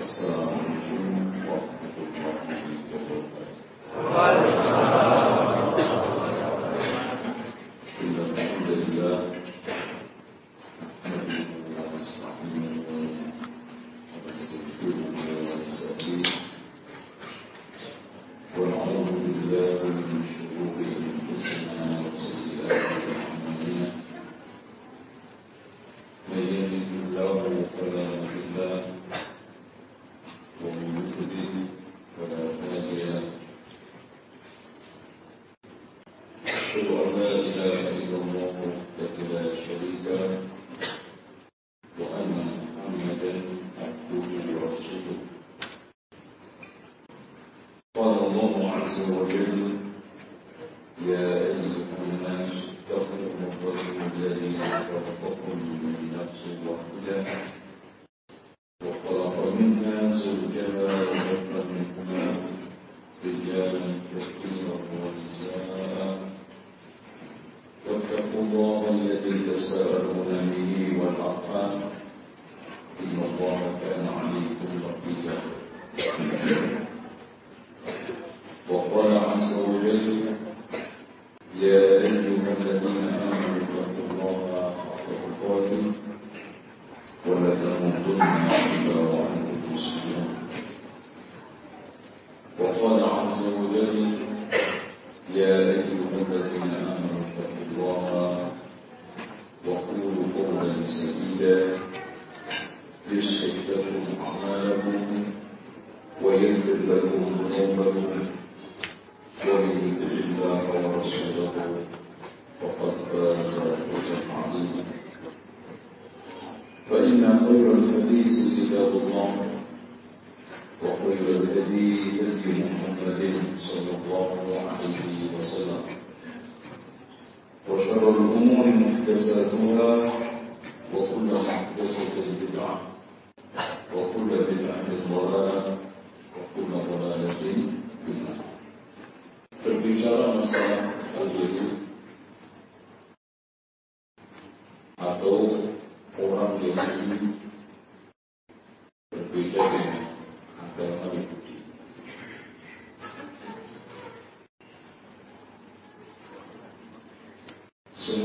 So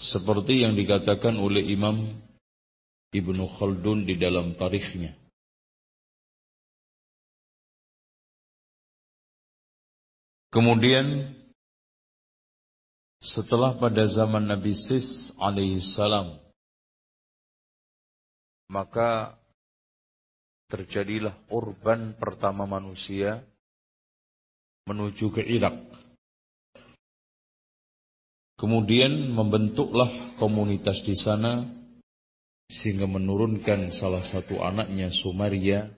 Seperti yang dikatakan oleh Imam Ibnu Khaldun di dalam tarikhnya. Kemudian setelah pada zaman Nabi Sis alaihissalam maka terjadilah urban pertama manusia menuju ke Irak. Kemudian membentuklah komunitas di sana sehingga menurunkan salah satu anaknya Sumaria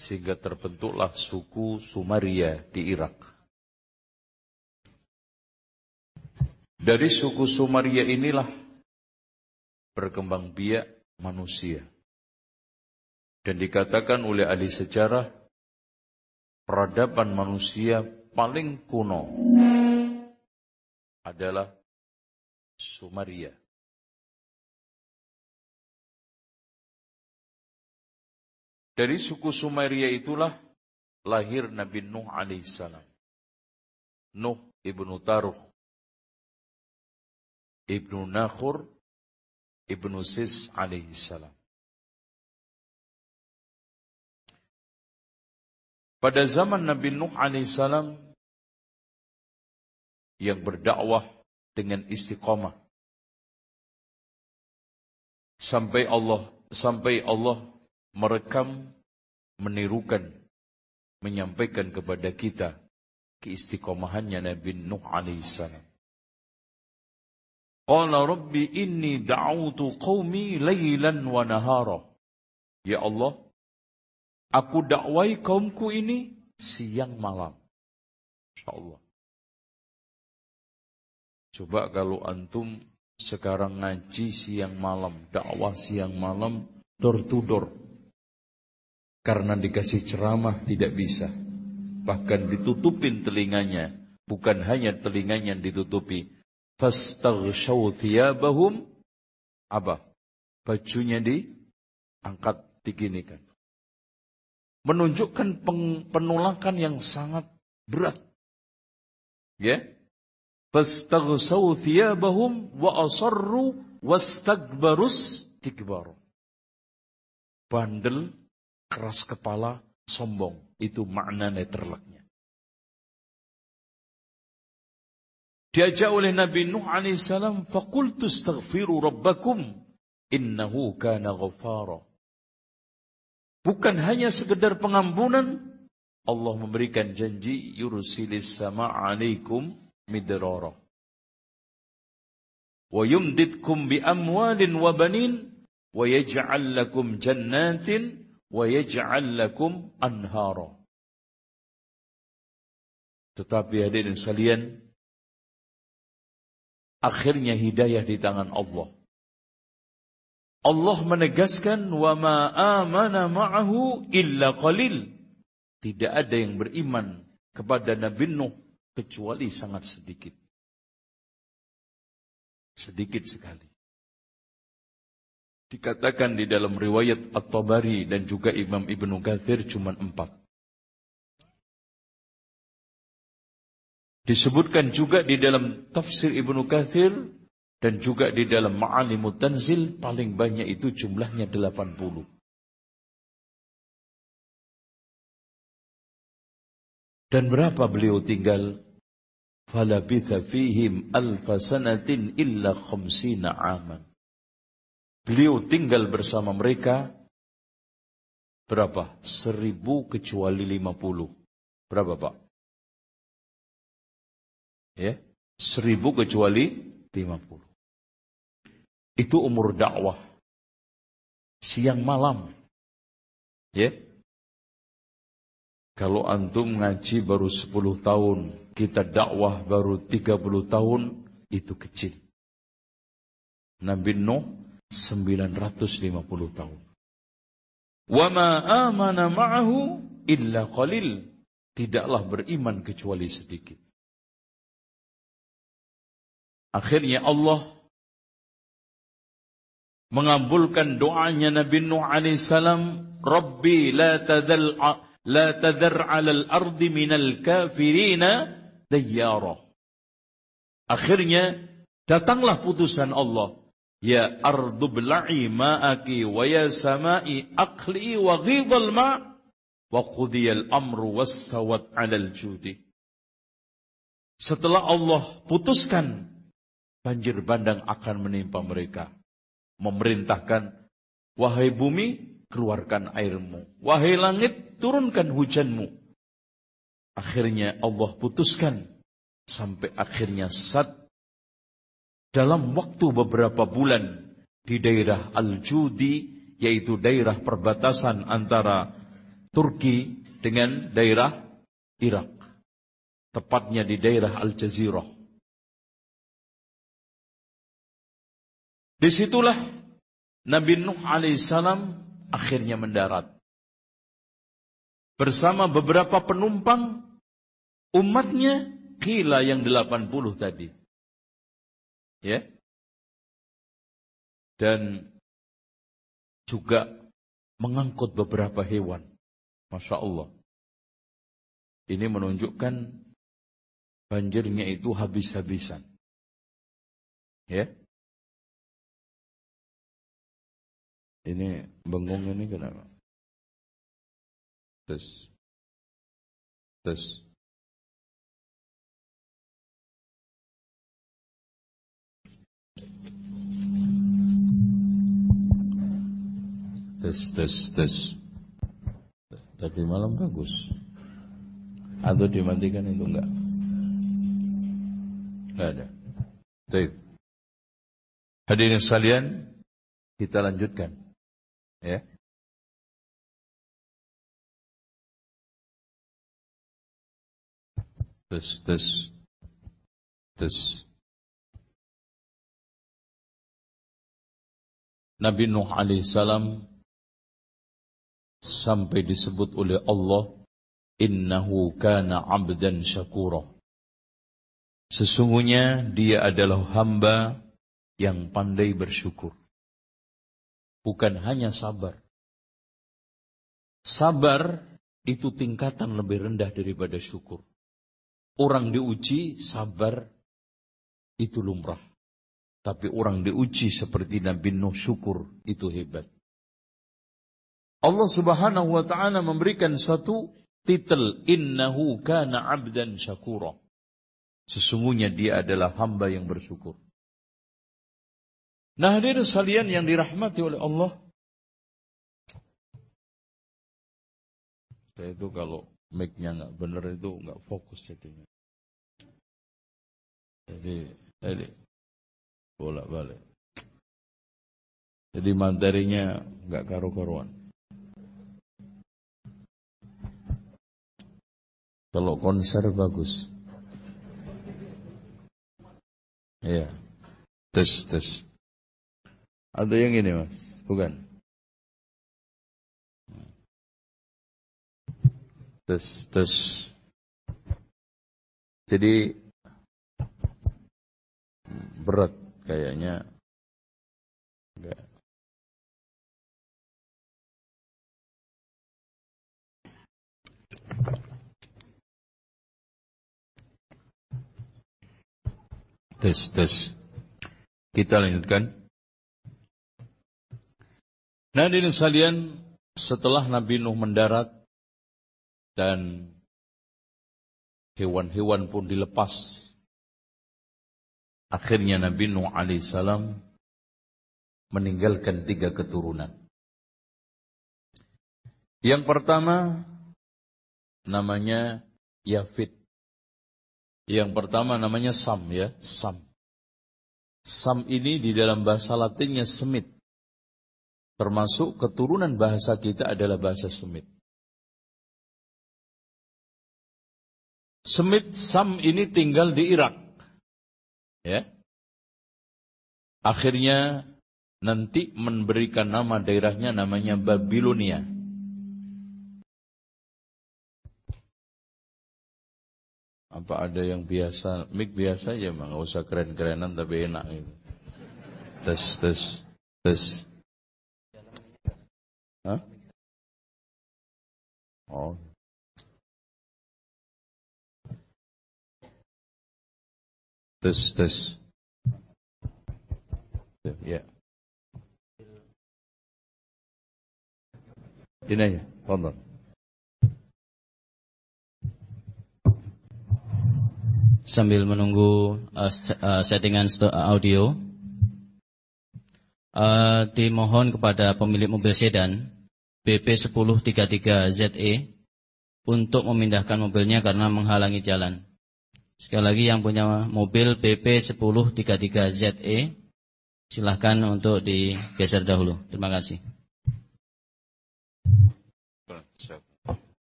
sehingga terbentuklah suku Sumaria di Irak. Dari suku Sumaria inilah berkembang biak manusia. Dan dikatakan oleh ahli sejarah peradaban manusia paling kuno adalah Sumeria. Dari suku Sumeria itulah lahir Nabi Nuh alaihissalam. Nuh ibnu Taruh, ibnu Nakhur, ibnu Sis alaihissalam. Pada zaman Nabi Nuh alaihissalam yang berdakwah dengan istiqamah sampai Allah sampai Allah merekam menirukan menyampaikan kepada kita keistiqomahannya Nabi Nuh alaihissalam. Qala rabbi inni da'utu qaumi laylan wa nahara. Ya Allah, Aku dakwai kaumku ini siang malam. Insya Allah. Coba kalau antum sekarang ngaji siang malam, dakwah siang malam, door to door. Karena dikasih ceramah tidak bisa. Bahkan ditutupin telinganya. Bukan hanya telinganya yang ditutupi. Fastaghshaw thiyabahum. Apa? Bajunya diangkat, diginikan. Menunjukkan penolakan yang sangat berat. Ya? Wa asarru. Bandel, keras kepala, sombong. Itu makna netherlaknya. Diajak oleh Nabi Nuh alaihissalam, "Faqultu astaghfiru rabbakum innahu kana ghafara." Bukan hanya sekedar pengampunan, Allah memberikan janji yursilis sama alaikum midrara. Wa yumditkum bi amwalin wa banin wa yaj'al lakum jannatin wa yaj'al lakum anhara. Tetapi hadirin sekalian, akhirnya hidayah di tangan Allah. Allah menegaskan wa ma amana ma'ahu illa qalil. Tidak ada yang beriman kepada Nabi Nuh kecuali sangat sedikit. Sedikit sekali. Dikatakan di dalam riwayat At-Tabari dan juga Imam Ibnu Kathir cuma empat. Disebutkan juga di dalam tafsir Ibnu Kathir dan juga di dalam Ma'alimut Tanzil paling banyak itu jumlahnya 80. Dan berapa beliau tinggal? Falabitha fihim alfa sanatin illa khamsina aman. Beliau tinggal bersama mereka berapa? Seribu kecuali lima puluh. Berapa Pak? Ya, seribu kecuali lima puluh. Itu umur dakwah. Siang malam. Ya, kalau antum ngaji baru 10 tahun, kita dakwah baru 30 tahun, itu kecil. Nabi Nuh 950 tahun. Wa ma amana ma'ahu illa qalil. Tidaklah beriman kecuali sedikit. Akhirnya Allah mengabulkan doanya Nabi Nuh alaihissalam, Rabbi la tadal La tadhar 'alal ardi minal kafirina dayyara. Akhirnya datanglah putusan Allah. Ya ardu bla'i ma'aki wa ya sama'i aqli wa ghidhal ma' wa qudiyal amru wassawat 'alal judi. Setelah Allah putuskan banjir bandang akan menimpa mereka. Memerintahkan wahai bumi keluarkan airmu. Wahai langit, turunkan hujanmu. Akhirnya Allah putuskan sampai akhirnya sat dalam waktu beberapa bulan di daerah Al-Judi yaitu daerah perbatasan antara Turki dengan daerah Irak. Tepatnya di daerah Al-Jazirah. Di situlah Nabi Nuh alaihissalam akhirnya mendarat. Bersama beberapa penumpang, umatnya kila yang 80 tadi. Ya. Dan juga mengangkut beberapa hewan. Masya Allah. Ini menunjukkan banjirnya itu habis-habisan. Ya. Ini bengong ini kenapa? Tes. Tes. Tes, tes, tes. Tadi malam bagus. Atau dimatikan itu enggak? Enggak ada. Baik. Hadirin sekalian, kita lanjutkan ya. This this this. Nabi Nuh alaihissalam sampai disebut oleh Allah innahu kana abdan syakura. Sesungguhnya dia adalah hamba yang pandai bersyukur. Bukan hanya sabar. Sabar itu tingkatan lebih rendah daripada syukur. Orang diuji sabar itu lumrah. Tapi orang diuji seperti Nabi Nuh syukur itu hebat. Allah Subhanahu wa taala memberikan satu titel innahu kana 'abdan syakura. Sesungguhnya dia adalah hamba yang bersyukur. Nah, hadirin sekalian yang dirahmati oleh Allah. Saya itu kalau mic-nya nggak benar itu nggak fokus jadinya. Jadi, jadi bolak-balik. Jadi materinya nggak karu-karuan. Kalau konser bagus. Iya. Tes, tes. Ada yang ini mas? Bukan? Tes, tes. Jadi berat kayaknya enggak. Tes, tes. Kita lanjutkan. Nah, ini sekalian, setelah Nabi Nuh mendarat dan hewan-hewan pun dilepas Akhirnya Nabi Nuh alaihissalam meninggalkan tiga keturunan. Yang pertama namanya Yafid. Yang pertama namanya Sam ya, Sam. Sam ini di dalam bahasa Latinnya Semit. Termasuk keturunan bahasa kita adalah bahasa Semit. Semit Sam ini tinggal di Irak. Ya. Akhirnya nanti memberikan nama daerahnya namanya Babilonia. Apa ada yang biasa, mik biasa ya mah, nggak usah keren-kerenan tapi enak gitu. Tes, tes, tes. Hah? Oh. Tes, tes. Ya. Ini aja, tonton. Sambil menunggu uh, uh, settingan audio, uh, dimohon kepada pemilik mobil sedan BP1033ZE untuk memindahkan mobilnya karena menghalangi jalan. Sekali lagi yang punya mobil BP1033ZE silahkan untuk digeser dahulu. Terima kasih.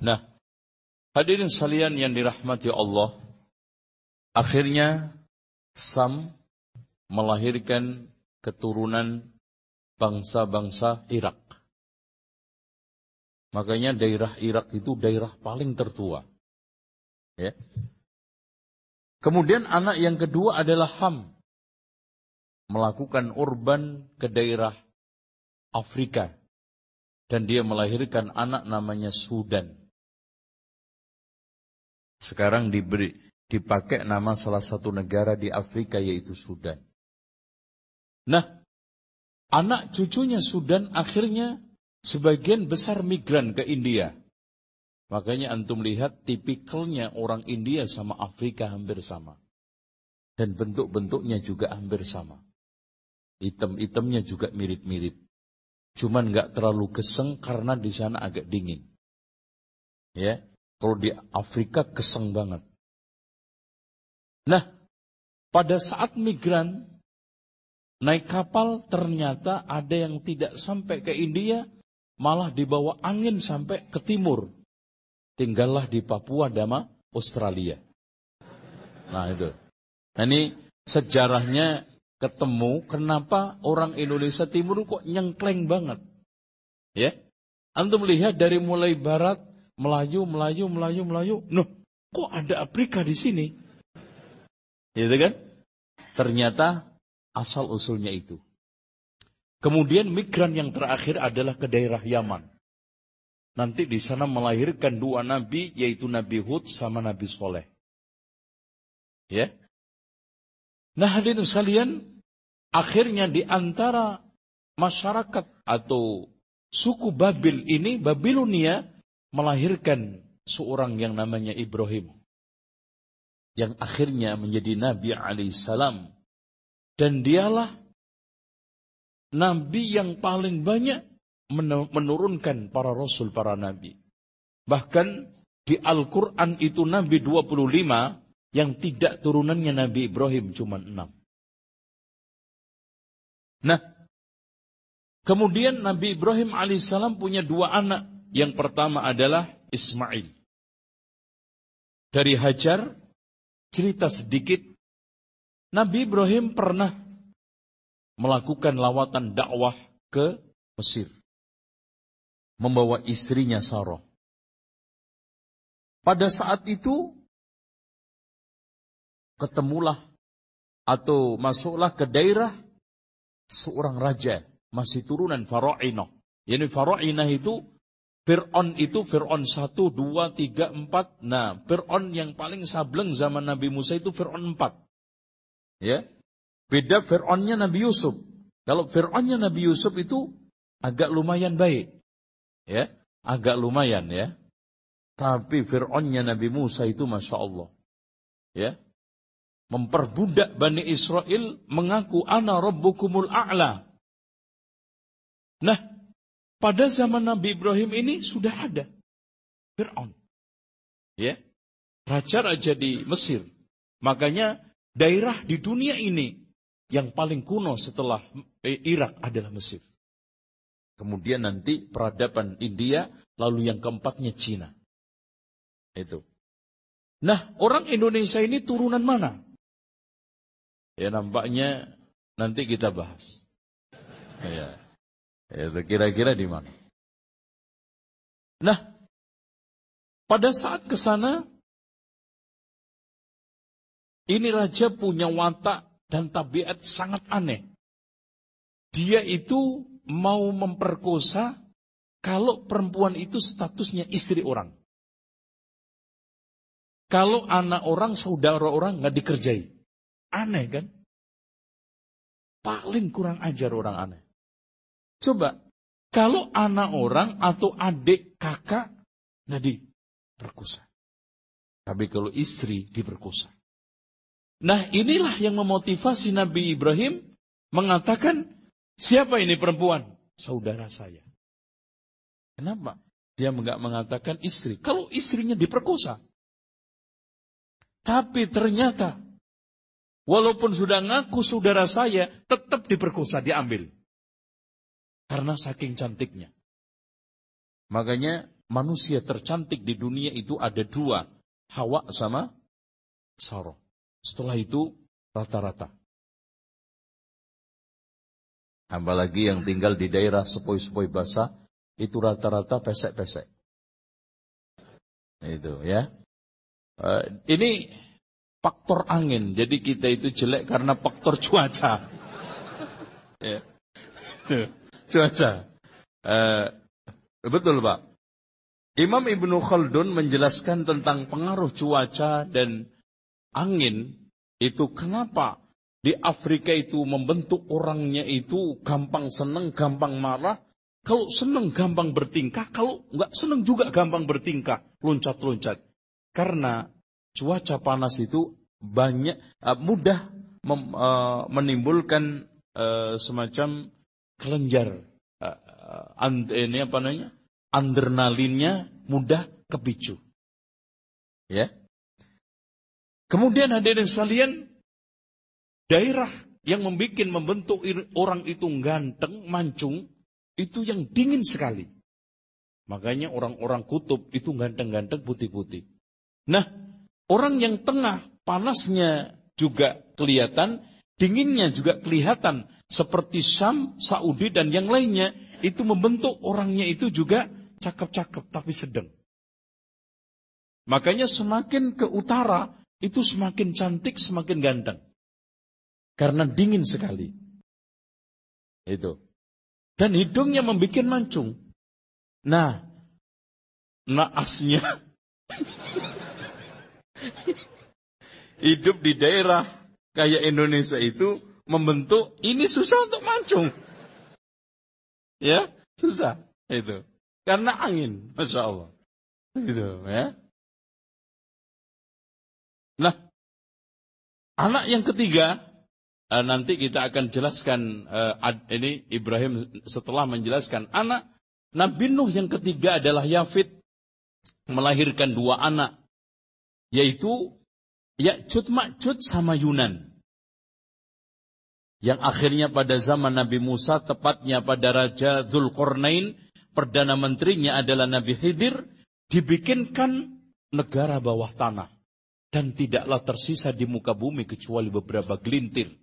Nah, hadirin sekalian yang dirahmati Allah, akhirnya Sam melahirkan keturunan bangsa-bangsa Irak. Makanya daerah Irak itu daerah paling tertua. Ya. Kemudian anak yang kedua adalah Ham. Melakukan urban ke daerah Afrika. Dan dia melahirkan anak namanya Sudan. Sekarang diberi, dipakai nama salah satu negara di Afrika yaitu Sudan. Nah, anak cucunya Sudan akhirnya Sebagian besar migran ke India. Makanya antum lihat tipikalnya orang India sama Afrika hampir sama. Dan bentuk-bentuknya juga hampir sama. Item-itemnya juga mirip-mirip. Cuman nggak terlalu keseng karena di sana agak dingin. Ya, kalau di Afrika keseng banget. Nah, pada saat migran naik kapal ternyata ada yang tidak sampai ke India, malah dibawa angin sampai ke timur. Tinggallah di Papua Dama, Australia. Nah itu. Nah ini sejarahnya ketemu kenapa orang Indonesia Timur kok nyengkleng banget. Ya. Antum melihat dari mulai barat, Melayu, Melayu, Melayu, Melayu. Nuh, kok ada Afrika di sini? Gitu kan? Ternyata asal usulnya itu. Kemudian migran yang terakhir adalah ke daerah Yaman. Nanti di sana melahirkan dua nabi, yaitu Nabi Hud sama Nabi Soleh. Ya. Nah hadirin sekalian, akhirnya di antara masyarakat atau suku Babil ini, Babilonia, melahirkan seorang yang namanya Ibrahim. Yang akhirnya menjadi Nabi alaihissalam. Dan dialah nabi yang paling banyak menurunkan para rasul, para nabi. Bahkan di Al-Quran itu Nabi 25 yang tidak turunannya Nabi Ibrahim cuma 6. Nah, kemudian Nabi Ibrahim alaihissalam punya dua anak. Yang pertama adalah Ismail. Dari Hajar, cerita sedikit, Nabi Ibrahim pernah melakukan lawatan dakwah ke Mesir. Membawa istrinya Sarah. Pada saat itu, ketemulah atau masuklah ke daerah seorang raja, masih turunan Faro'inah. Yani Faro'inah itu, Fir'aun itu Fir'aun 1, 2, 3, 4. Nah, Fir'aun yang paling sableng zaman Nabi Musa itu Fir'aun 4. Ya, Beda Fir'aunnya Nabi Yusuf. Kalau Fir'aunnya Nabi Yusuf itu agak lumayan baik. Ya, agak lumayan ya. Tapi Fir'aunnya Nabi Musa itu Masya Allah. Ya, memperbudak Bani Israel mengaku ana rabbukumul a'la. Nah, pada zaman Nabi Ibrahim ini sudah ada Fir'aun. Ya. Raja-raja di Mesir. Makanya daerah di dunia ini yang paling kuno setelah Irak adalah Mesir. Kemudian nanti peradaban India, lalu yang keempatnya Cina. Itu. Nah, orang Indonesia ini turunan mana? Ya nampaknya nanti kita bahas. Ya. ya kira-kira di mana? Nah, pada saat ke sana ini raja punya watak dan tabiat sangat aneh. Dia itu mau memperkosa kalau perempuan itu statusnya istri orang. Kalau anak orang, saudara orang nggak dikerjai. Aneh kan? Paling kurang ajar orang aneh. Coba, kalau anak orang atau adik kakak nggak diperkosa. Tapi kalau istri diperkosa. Nah inilah yang memotivasi Nabi Ibrahim mengatakan, siapa ini perempuan? Saudara saya. Kenapa? Dia enggak mengatakan istri. Kalau istrinya diperkosa. Tapi ternyata, walaupun sudah ngaku saudara saya, tetap diperkosa, diambil. Karena saking cantiknya. Makanya manusia tercantik di dunia itu ada dua. Hawa sama Sarah. Setelah itu rata-rata. Apalagi yang tinggal di daerah sepoi-sepoi basah, itu rata-rata pesek-pesek. Itu ya. Uh, ini faktor angin, jadi kita itu jelek karena faktor cuaca. ya. cuaca. Uh, betul Pak. Imam Ibnu Khaldun menjelaskan tentang pengaruh cuaca dan angin itu kenapa di Afrika itu membentuk orangnya itu gampang seneng, gampang marah. Kalau seneng gampang bertingkah, kalau nggak seneng juga gampang bertingkah, loncat-loncat. Karena cuaca panas itu banyak uh, mudah mem, uh, menimbulkan uh, semacam kelenjar. Uh, uh, ini apa namanya? Adrenalinnya mudah kepicu. Ya. Kemudian hadirin sekalian, daerah yang membuat membentuk orang itu ganteng, mancung, itu yang dingin sekali. Makanya orang-orang kutub itu ganteng-ganteng putih-putih. Nah, orang yang tengah panasnya juga kelihatan, dinginnya juga kelihatan. Seperti Syam, Saudi, dan yang lainnya. Itu membentuk orangnya itu juga cakep-cakep tapi sedang. Makanya semakin ke utara, itu semakin cantik, semakin ganteng. Karena dingin sekali. Itu. Dan hidungnya membuat mancung. Nah, naasnya hidup di daerah kayak Indonesia itu membentuk ini susah untuk mancung. Ya, susah itu. Karena angin, masya Allah. Itu ya. Anak yang ketiga uh, nanti kita akan jelaskan uh, ini Ibrahim setelah menjelaskan anak. Nabi Nuh yang ketiga adalah Yafid melahirkan dua anak yaitu Ya'jud Ma'jud sama Yunan. Yang akhirnya pada zaman Nabi Musa tepatnya pada Raja Zulkarnain perdana menterinya adalah Nabi Khidir dibikinkan negara bawah tanah dan tidaklah tersisa di muka bumi kecuali beberapa gelintir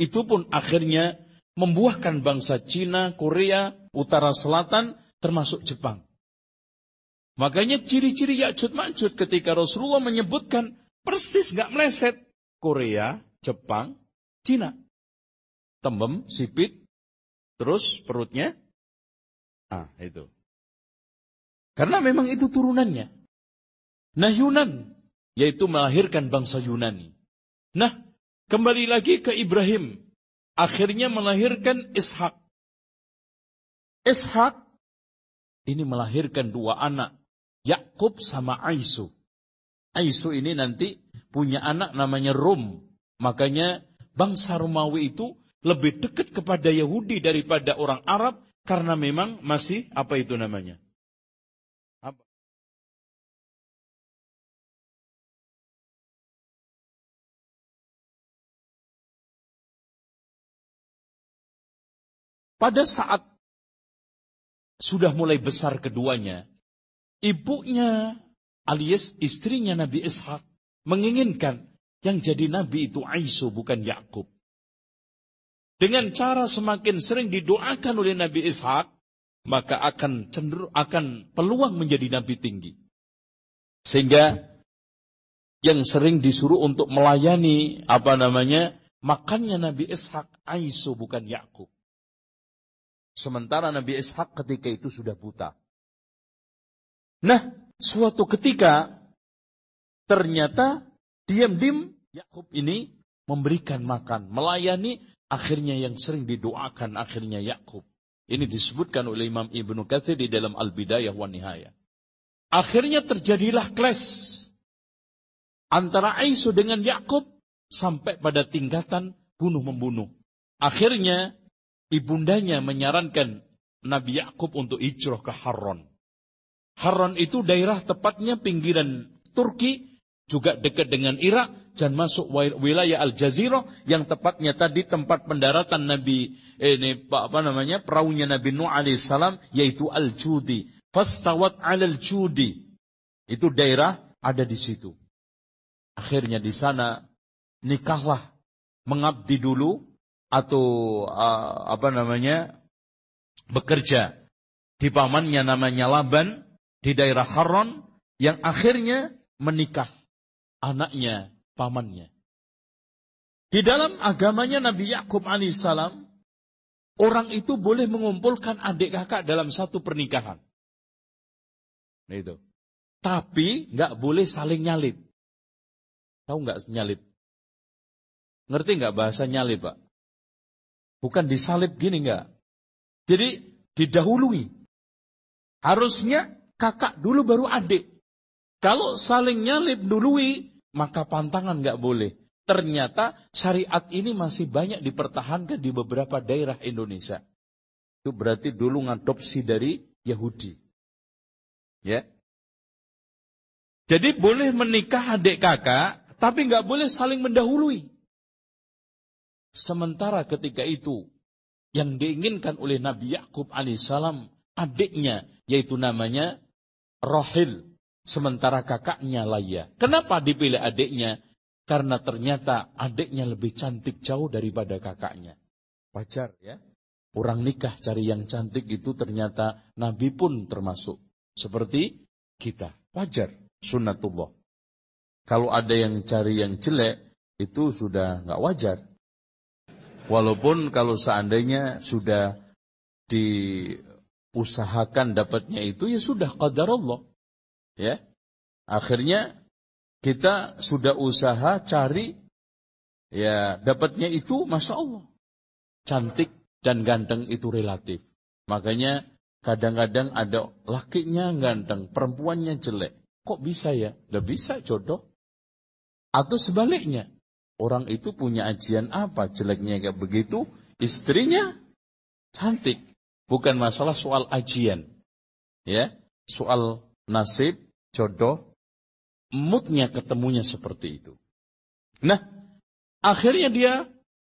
itu pun akhirnya membuahkan bangsa Cina, Korea, Utara Selatan, termasuk Jepang. Makanya ciri-ciri Ya'jud Ma'jud ketika Rasulullah menyebutkan persis nggak meleset. Korea, Jepang, Cina. Tembem, sipit, terus perutnya. Ah, itu. Karena memang itu turunannya. Nah Yunan, yaitu melahirkan bangsa Yunani. Nah, Kembali lagi ke Ibrahim. Akhirnya melahirkan Ishak. Ishak ini melahirkan dua anak. Yakub sama Aisu. Aisu ini nanti punya anak namanya Rum. Makanya bangsa Romawi itu lebih dekat kepada Yahudi daripada orang Arab karena memang masih apa itu namanya? Pada saat sudah mulai besar keduanya, ibunya alias istrinya Nabi Ishak menginginkan yang jadi nabi itu Aisyah bukan Yakub. Dengan cara semakin sering didoakan oleh Nabi Ishak, maka akan cenderung akan peluang menjadi nabi tinggi. Sehingga yang sering disuruh untuk melayani apa namanya makannya Nabi Ishak Aisyah bukan Yakub. Sementara Nabi Ishak ketika itu sudah buta. Nah, suatu ketika ternyata diam-diam Yakub ini memberikan makan, melayani akhirnya yang sering didoakan akhirnya Yakub. Ini disebutkan oleh Imam Ibnu Katsir di dalam Al-Bidayah wa Nihayah. Akhirnya terjadilah kles antara Aisyah dengan Yakub sampai pada tingkatan bunuh membunuh. Akhirnya ibundanya menyarankan Nabi Yakub untuk hijrah ke Harran. Harran itu daerah tepatnya pinggiran Turki, juga dekat dengan Irak dan masuk wilayah Al-Jazirah yang tepatnya tadi tempat pendaratan Nabi eh, ini apa namanya perahunya Nabi Nuh alaihissalam yaitu Al-Judi. Fastawat al-Judi. Itu daerah ada di situ. Akhirnya di sana nikahlah mengabdi dulu atau uh, apa namanya bekerja di pamannya namanya Laban di daerah Haron yang akhirnya menikah anaknya pamannya. Di dalam agamanya Nabi Yakub alaihissalam orang itu boleh mengumpulkan adik kakak dalam satu pernikahan. Nah itu. Tapi nggak boleh saling nyalip. Tahu nggak nyalip? Ngerti nggak bahasa nyalip, Pak? Bukan disalib gini enggak. Jadi didahului. Harusnya kakak dulu baru adik. Kalau saling nyalip dului, maka pantangan enggak boleh. Ternyata syariat ini masih banyak dipertahankan di beberapa daerah Indonesia. Itu berarti dulu ngadopsi dari Yahudi. Ya. Jadi boleh menikah adik kakak, tapi nggak boleh saling mendahului. Sementara ketika itu yang diinginkan oleh Nabi Yakub alaihissalam adiknya, yaitu namanya Rohil. Sementara kakaknya Laya. Kenapa dipilih adiknya? Karena ternyata adiknya lebih cantik jauh daripada kakaknya. Wajar ya. Orang nikah cari yang cantik itu ternyata Nabi pun termasuk. Seperti kita. Wajar. Sunnatullah. Kalau ada yang cari yang jelek, itu sudah nggak wajar. Walaupun kalau seandainya sudah diusahakan dapatnya itu, ya sudah qadar Allah. Ya. Akhirnya kita sudah usaha cari ya dapatnya itu Masya Allah. Cantik dan ganteng itu relatif. Makanya kadang-kadang ada lakinya ganteng, perempuannya jelek. Kok bisa ya? Tidak bisa jodoh. Atau sebaliknya. Orang itu punya ajian apa? Jeleknya kayak begitu. Istrinya cantik. Bukan masalah soal ajian. Ya, soal nasib, jodoh, moodnya ketemunya seperti itu. Nah, akhirnya dia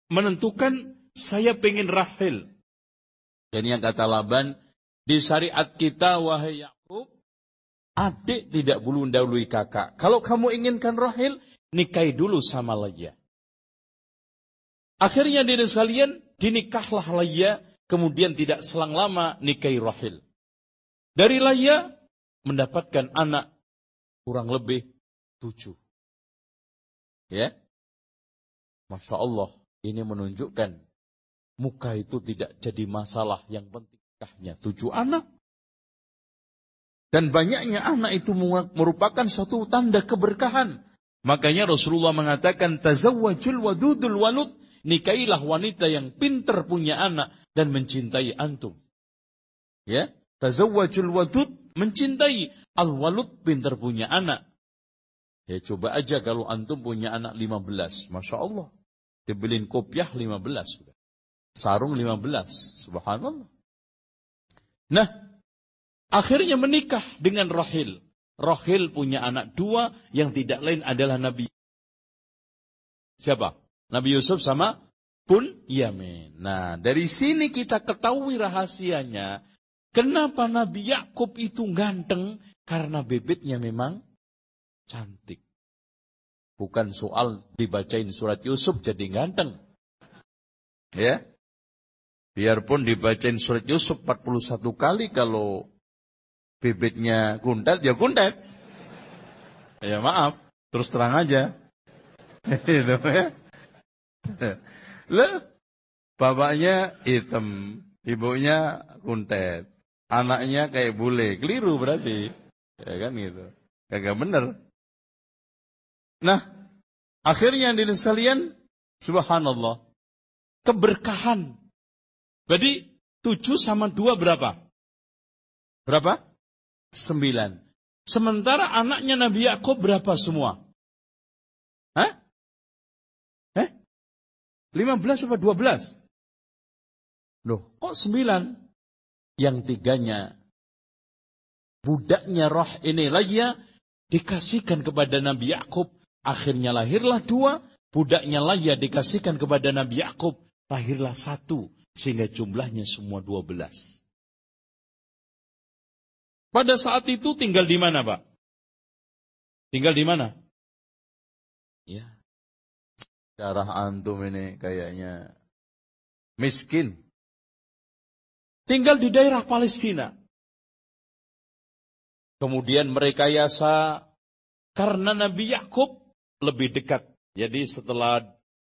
menentukan saya pengen rahil. Dan yang kata Laban, di syariat kita wahai Yakub, adik tidak boleh mendahului kakak. Kalau kamu inginkan rahil, nikahi dulu sama Laya. Akhirnya diri sekalian dinikahlah Laya, kemudian tidak selang lama nikahi Rahil. Dari Laya mendapatkan anak kurang lebih tujuh. Ya, Masya Allah, ini menunjukkan muka itu tidak jadi masalah yang penting nikahnya. Tujuh anak. Dan banyaknya anak itu merupakan satu tanda keberkahan. Makanya Rasulullah mengatakan, Tazawwajul wadudul walud. Nikailah wanita yang pinter punya anak dan mencintai antum. Ya, Tazawwajul wadud mencintai. Al-walud pinter punya anak. Ya coba aja kalau antum punya anak 15. Masya Allah. Dibeliin kopiah 15. Sarung 15. Subhanallah. Nah, akhirnya menikah dengan Rahil. Rahil punya anak dua yang tidak lain adalah Nabi. Siapa? Nabi Yusuf sama pun Yamin. Nah, dari sini kita ketahui rahasianya. Kenapa Nabi Yakub itu ganteng? Karena bebeknya memang cantik. Bukan soal dibacain surat Yusuf jadi ganteng. Ya. Biarpun dibacain surat Yusuf 41 kali kalau bibitnya kuntet ya kuntet. Ya maaf, terus terang aja. Itu ya. Lah, bapaknya hitam, ibunya kuntet. Anaknya kayak bule, keliru berarti. Ya kan gitu. Kagak bener. Nah, akhirnya yang sekalian, subhanallah, keberkahan. Jadi tujuh sama dua berapa? Berapa? Sembilan. Sementara anaknya Nabi Yakub berapa semua? Hah? Eh? Lima belas apa dua belas? Loh, kok sembilan? Yang tiganya budaknya roh ini lagi dikasihkan kepada Nabi Yakub Akhirnya lahirlah dua, budaknya Laya dikasihkan kepada Nabi Yakub, lahirlah satu, sehingga jumlahnya semua dua belas. Pada saat itu tinggal di mana, Pak? Tinggal di mana? Ya. Darah antum ini kayaknya miskin. Tinggal di daerah Palestina. Kemudian mereka yasa karena Nabi Yakub lebih dekat. Jadi setelah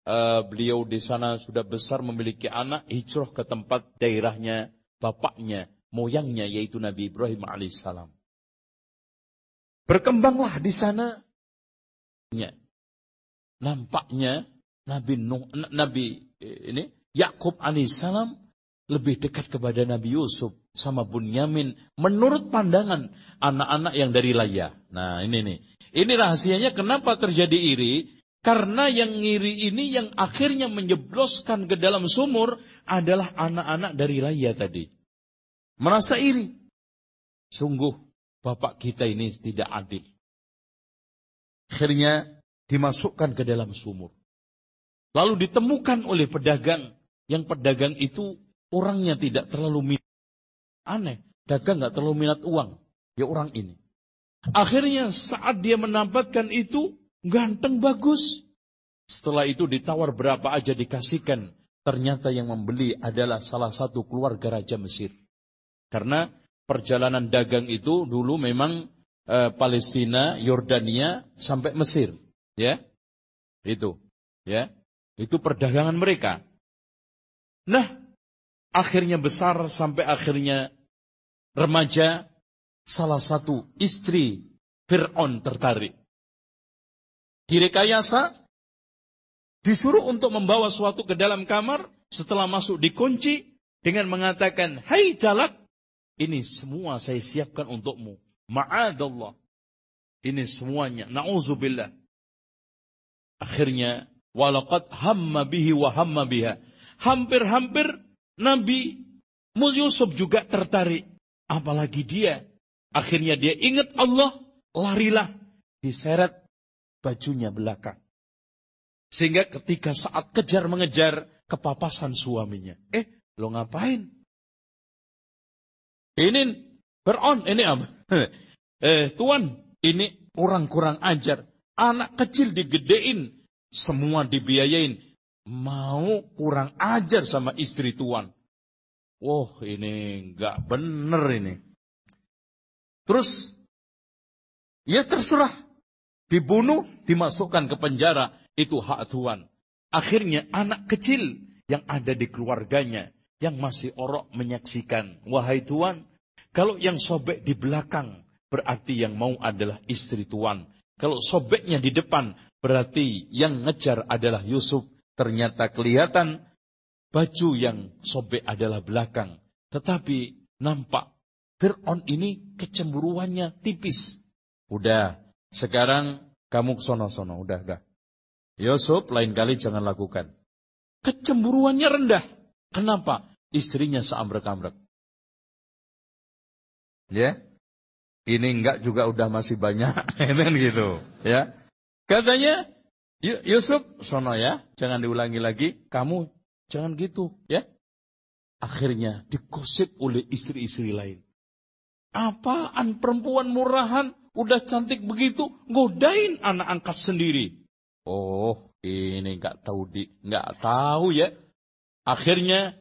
uh, beliau di sana sudah besar memiliki anak, hijrah ke tempat daerahnya bapaknya, moyangnya yaitu Nabi Ibrahim alaihissalam. Berkembanglah di sana. Ya. Nampaknya Nabi Nuh, Nabi eh, ini Yakub alaihissalam lebih dekat kepada Nabi Yusuf sama Bunyamin menurut pandangan anak-anak yang dari Laya. Nah, ini nih. Ini rahasianya kenapa terjadi iri? Karena yang ngiri ini yang akhirnya menjebloskan ke dalam sumur adalah anak-anak dari raya tadi. Merasa iri. Sungguh bapak kita ini tidak adil. Akhirnya dimasukkan ke dalam sumur. Lalu ditemukan oleh pedagang. Yang pedagang itu orangnya tidak terlalu aneh. dagang nggak terlalu minat uang. Ya orang ini. Akhirnya saat dia menampatkan itu, ganteng bagus. Setelah itu ditawar berapa aja dikasihkan. Ternyata yang membeli adalah salah satu keluarga Raja Mesir. Karena perjalanan dagang itu dulu memang eh, Palestina, Yordania sampai Mesir, ya. Itu, ya. Itu perdagangan mereka. Nah, akhirnya besar sampai akhirnya remaja salah satu istri Fir'aun tertarik. Direkayasa, disuruh untuk membawa suatu ke dalam kamar, setelah masuk dikunci, dengan mengatakan, Hai jalak, ini semua saya siapkan untukmu. Ma'adallah. Ini semuanya. Na'udzubillah. Akhirnya, walaqad hamma bihi wa hamma biha. Hampir-hampir Nabi Yusuf juga tertarik. Apalagi dia. Akhirnya dia ingat Allah, larilah. Diseret bajunya belakang. Sehingga ketika saat kejar mengejar kepapasan suaminya. Eh, lo ngapain? Ini beron, ini apa? eh, tuan, ini orang kurang ajar. Anak kecil digedein, semua dibiayain. Mau kurang ajar sama istri tuan. Wah, ini nggak bener ini. Terus, ya terserah. Dibunuh, dimasukkan ke penjara. Itu hak tuan. Akhirnya anak kecil yang ada di keluarganya yang masih orok menyaksikan. Wahai Tuan, kalau yang sobek di belakang, berarti yang mau adalah istri Tuan. Kalau sobeknya di depan, berarti yang ngejar adalah Yusuf. Ternyata kelihatan baju yang sobek adalah belakang. Tetapi nampak Fir'aun ini kecemburuannya tipis. Udah, sekarang kamu sono-sono, udah, udah. Yusuf lain kali jangan lakukan. Kecemburuannya rendah. Kenapa? Istrinya seambrek-ambrek. Ya. Ini enggak juga udah masih banyak. Kan gitu. Ya. Katanya, Yusuf, sono ya. Jangan diulangi lagi. Kamu jangan gitu. Ya. Akhirnya dikosip oleh istri-istri lain. Apaan perempuan murahan, udah cantik begitu, godain anak angkat sendiri. Oh, ini nggak tahu di, nggak tahu ya. Akhirnya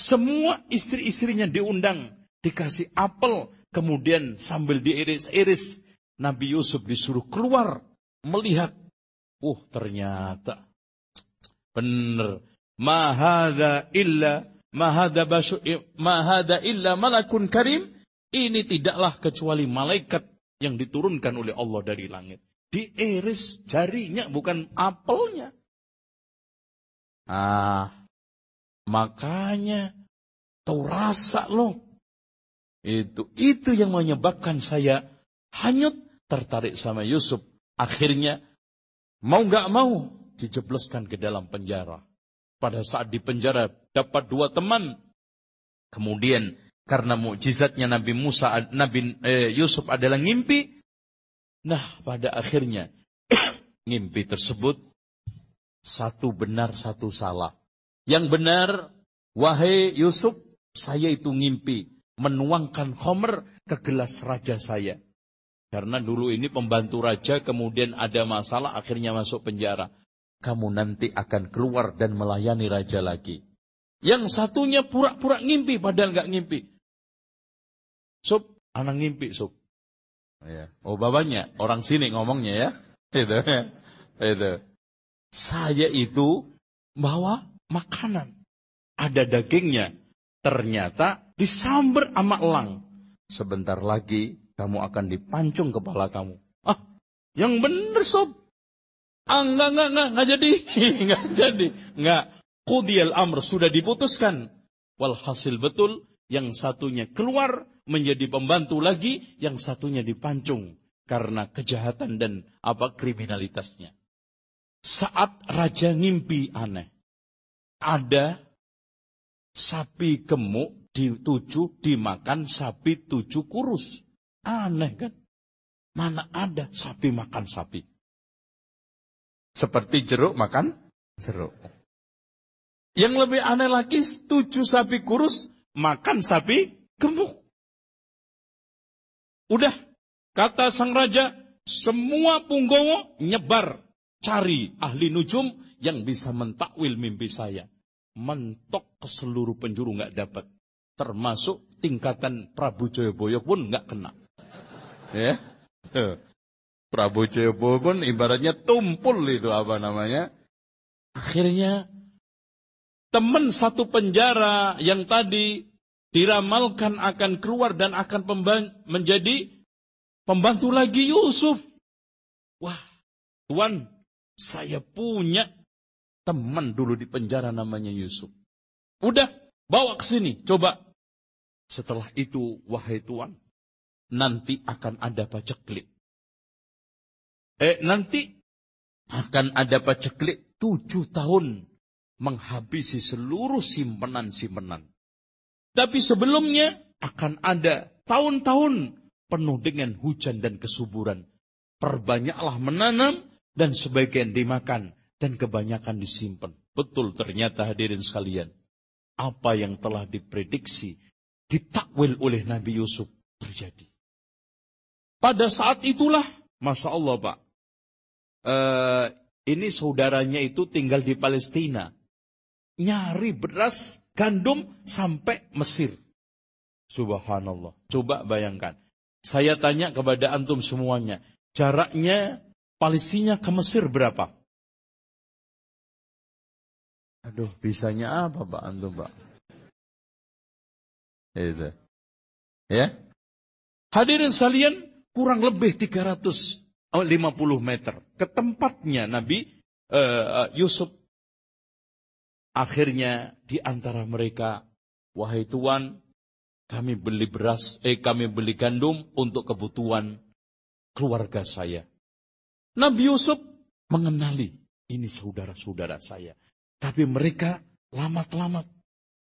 semua istri-istrinya diundang, dikasih apel, kemudian sambil diiris-iris, Nabi Yusuf disuruh keluar melihat. Uh, ternyata benar. Mahada illa mahada mahada illa malakun karim. Ini tidaklah kecuali malaikat yang diturunkan oleh Allah dari langit. Diiris jarinya bukan apelnya. Ah, Makanya tahu rasa loh. Itu itu yang menyebabkan saya hanyut tertarik sama Yusuf. Akhirnya mau nggak mau dijebloskan ke dalam penjara. Pada saat di penjara dapat dua teman. Kemudian karena mukjizatnya Nabi Musa, Nabi eh, Yusuf adalah ngimpi. Nah, pada akhirnya ngimpi tersebut satu benar, satu salah. Yang benar, wahai Yusuf, saya itu ngimpi menuangkan homer ke gelas raja saya. Karena dulu ini pembantu raja kemudian ada masalah akhirnya masuk penjara. Kamu nanti akan keluar dan melayani raja lagi. Yang satunya pura-pura ngimpi padahal nggak ngimpi. Sup, anak ngimpi, sup. Ya. Oh babanya, orang sini ngomongnya ya. Itu. Itu. Saya itu bawa makanan. Ada dagingnya. Ternyata disamber sama elang. Sebentar lagi kamu akan dipancung kepala kamu. Ah, yang bener sob. Ah, enggak, enggak, enggak, enggak jadi. enggak jadi. Enggak. Kudial amr sudah diputuskan. Walhasil betul, yang satunya keluar menjadi pembantu lagi, yang satunya dipancung karena kejahatan dan apa kriminalitasnya. Saat raja ngimpi aneh ada sapi gemuk dituju dimakan sapi tujuh kurus. Aneh kan? Mana ada sapi makan sapi? Seperti jeruk makan jeruk. Yang lebih aneh lagi, tujuh sapi kurus makan sapi gemuk. Udah, kata sang raja, semua punggowo nyebar cari ahli nujum yang bisa mentakwil mimpi saya. Mentok ke seluruh penjuru nggak dapat. Termasuk tingkatan Prabu Joyoboyo pun nggak kena. Ya. Prabu Joyoboyo pun ibaratnya tumpul itu apa namanya. Akhirnya teman satu penjara yang tadi diramalkan akan keluar dan akan menjadi pembantu lagi Yusuf. Wah, Tuan, saya punya teman dulu di penjara namanya Yusuf. Udah, bawa ke sini, coba. Setelah itu, wahai Tuan, nanti akan ada paceklik. Eh, nanti akan ada paceklik tujuh tahun menghabisi seluruh simpenan-simpenan. Tapi sebelumnya akan ada tahun-tahun penuh dengan hujan dan kesuburan. Perbanyaklah menanam dan sebagian dimakan dan kebanyakan disimpan. Betul ternyata hadirin sekalian. Apa yang telah diprediksi, ditakwil oleh Nabi Yusuf terjadi. Pada saat itulah, Masya Allah Pak, uh, ini saudaranya itu tinggal di Palestina. Nyari beras, gandum sampai Mesir. Subhanallah. Coba bayangkan. Saya tanya kepada antum semuanya. Jaraknya Palestina ke Mesir berapa? Aduh, bisanya apa Pak Antum Pak? Itu. Ya. Hadirin sekalian, kurang lebih 350 meter ke tempatnya Nabi uh, Yusuf. Akhirnya di antara mereka, wahai Tuan, kami beli beras, eh kami beli gandum untuk kebutuhan keluarga saya. Nabi Yusuf mengenali ini saudara-saudara saya. Tapi mereka lamat-lamat.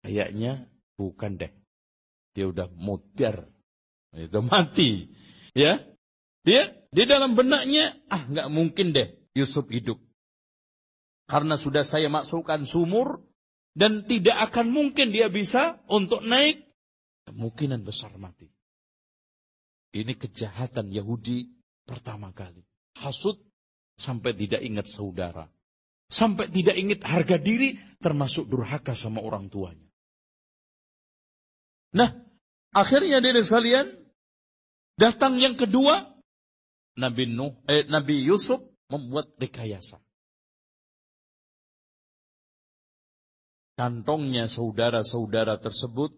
Kayaknya bukan deh. Dia udah mutiar. Itu mati. Ya. Dia di dalam benaknya, ah nggak mungkin deh Yusuf hidup. Karena sudah saya masukkan sumur dan tidak akan mungkin dia bisa untuk naik. Kemungkinan besar mati. Ini kejahatan Yahudi pertama kali hasut sampai tidak ingat saudara. Sampai tidak ingat harga diri termasuk durhaka sama orang tuanya. Nah, akhirnya dari sekalian datang yang kedua Nabi Nuh eh, Nabi Yusuf membuat rekayasa. Kantongnya saudara-saudara tersebut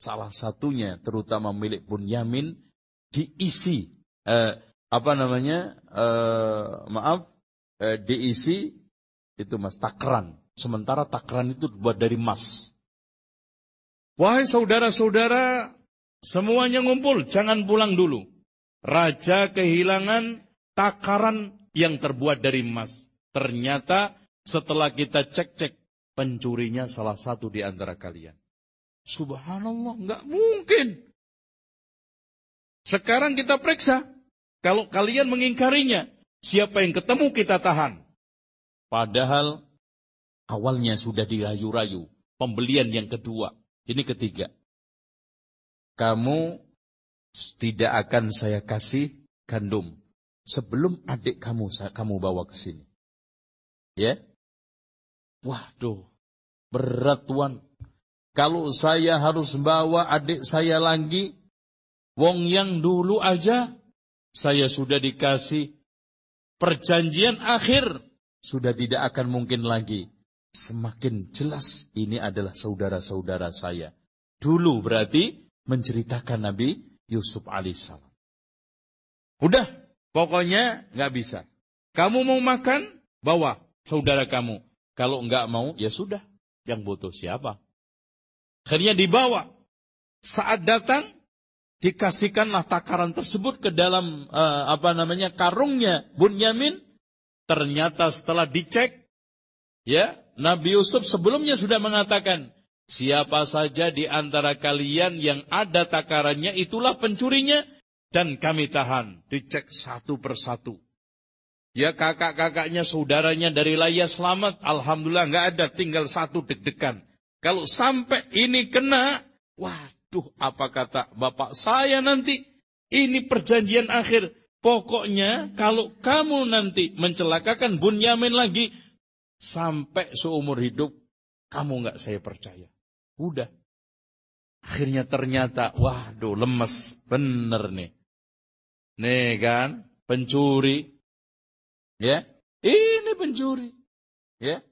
salah satunya terutama milik Bunyamin diisi eh, apa namanya uh, maaf uh, diisi itu mas takran sementara takran itu buat dari emas wahai saudara-saudara semuanya ngumpul jangan pulang dulu raja kehilangan takaran yang terbuat dari emas ternyata setelah kita cek-cek pencurinya salah satu di antara kalian subhanallah nggak mungkin sekarang kita periksa kalau kalian mengingkarinya, siapa yang ketemu kita tahan. Padahal awalnya sudah dirayu-rayu. Pembelian yang kedua. Ini ketiga. Kamu tidak akan saya kasih gandum sebelum adik kamu kamu bawa ke sini. Ya? Waduh, berat tuan. Kalau saya harus bawa adik saya lagi, wong yang dulu aja saya sudah dikasih perjanjian akhir, sudah tidak akan mungkin lagi. Semakin jelas ini adalah saudara-saudara saya. Dulu berarti menceritakan Nabi Yusuf alaihissalam. Udah, pokoknya nggak bisa. Kamu mau makan, bawa saudara kamu. Kalau nggak mau, ya sudah. Yang butuh siapa? Akhirnya dibawa. Saat datang, dikasihkanlah takaran tersebut ke dalam uh, apa namanya karungnya Bunyamin ternyata setelah dicek ya Nabi Yusuf sebelumnya sudah mengatakan siapa saja di antara kalian yang ada takarannya itulah pencurinya dan kami tahan dicek satu persatu ya kakak-kakaknya saudaranya dari layar selamat alhamdulillah nggak ada tinggal satu deg-degan kalau sampai ini kena wah Duh, apa kata bapak saya nanti? Ini perjanjian akhir. Pokoknya kalau kamu nanti mencelakakan Bunyamin lagi, sampai seumur hidup, kamu nggak saya percaya. Udah. Akhirnya ternyata, waduh lemes, bener nih. Nih kan, pencuri. Ya, ini pencuri. Ya.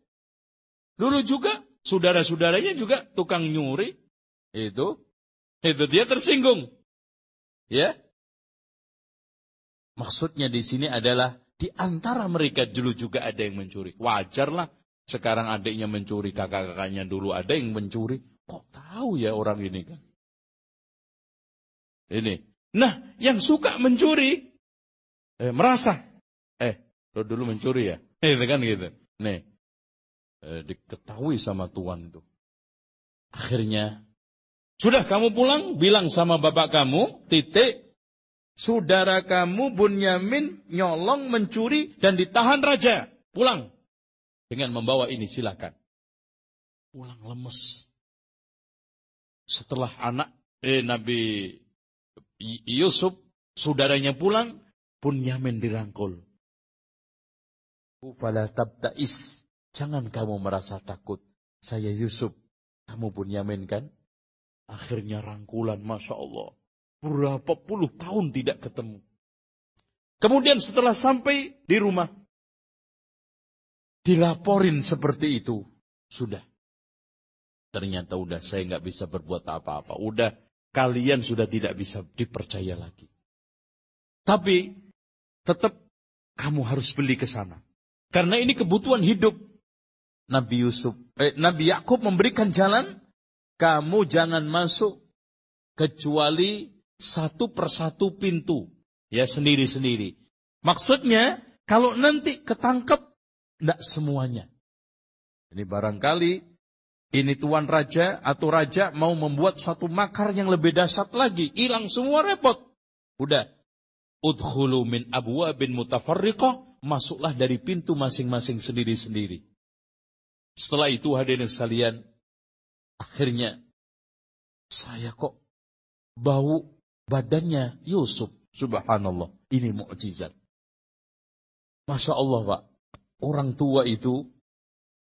Dulu juga saudara-saudaranya juga tukang nyuri. Itu itu dia tersinggung. Ya. Maksudnya di sini adalah di antara mereka dulu juga ada yang mencuri. Wajarlah sekarang adiknya mencuri, kakak-kakaknya dulu ada yang mencuri. Kok tahu ya orang ini kan? Ini. Nah, yang suka mencuri eh, merasa eh lo dulu mencuri ya? Itu kan gitu. Nih. Eh, diketahui sama tuan itu. Akhirnya sudah kamu pulang, bilang sama bapak kamu, titik, saudara kamu Bunyamin nyolong, mencuri, dan ditahan raja. Pulang. Dengan membawa ini silakan. Pulang lemes. Setelah anak eh, Nabi Yusuf, saudaranya pulang, Bunyamin dirangkul. Fala tabtais. Jangan kamu merasa takut. Saya Yusuf. Kamu Bunyamin kan? Akhirnya rangkulan, Masya Allah. Berapa puluh tahun tidak ketemu. Kemudian setelah sampai di rumah, dilaporin seperti itu. Sudah. Ternyata udah saya nggak bisa berbuat apa-apa. Udah kalian sudah tidak bisa dipercaya lagi. Tapi tetap kamu harus beli ke sana. Karena ini kebutuhan hidup. Nabi Yusuf, eh, Nabi Yakub memberikan jalan kamu jangan masuk kecuali satu persatu pintu. Ya sendiri-sendiri. Maksudnya kalau nanti ketangkep, tidak semuanya. Ini barangkali ini tuan raja atau raja mau membuat satu makar yang lebih dahsyat lagi. Hilang semua repot. Udah. Udhulu min abwa bin mutafarriqah. Masuklah dari pintu masing-masing sendiri-sendiri. Setelah itu hadirin sekalian. Akhirnya, saya kok bau badannya Yusuf. Subhanallah. Ini mukjizat. Masya Allah Pak. Orang tua itu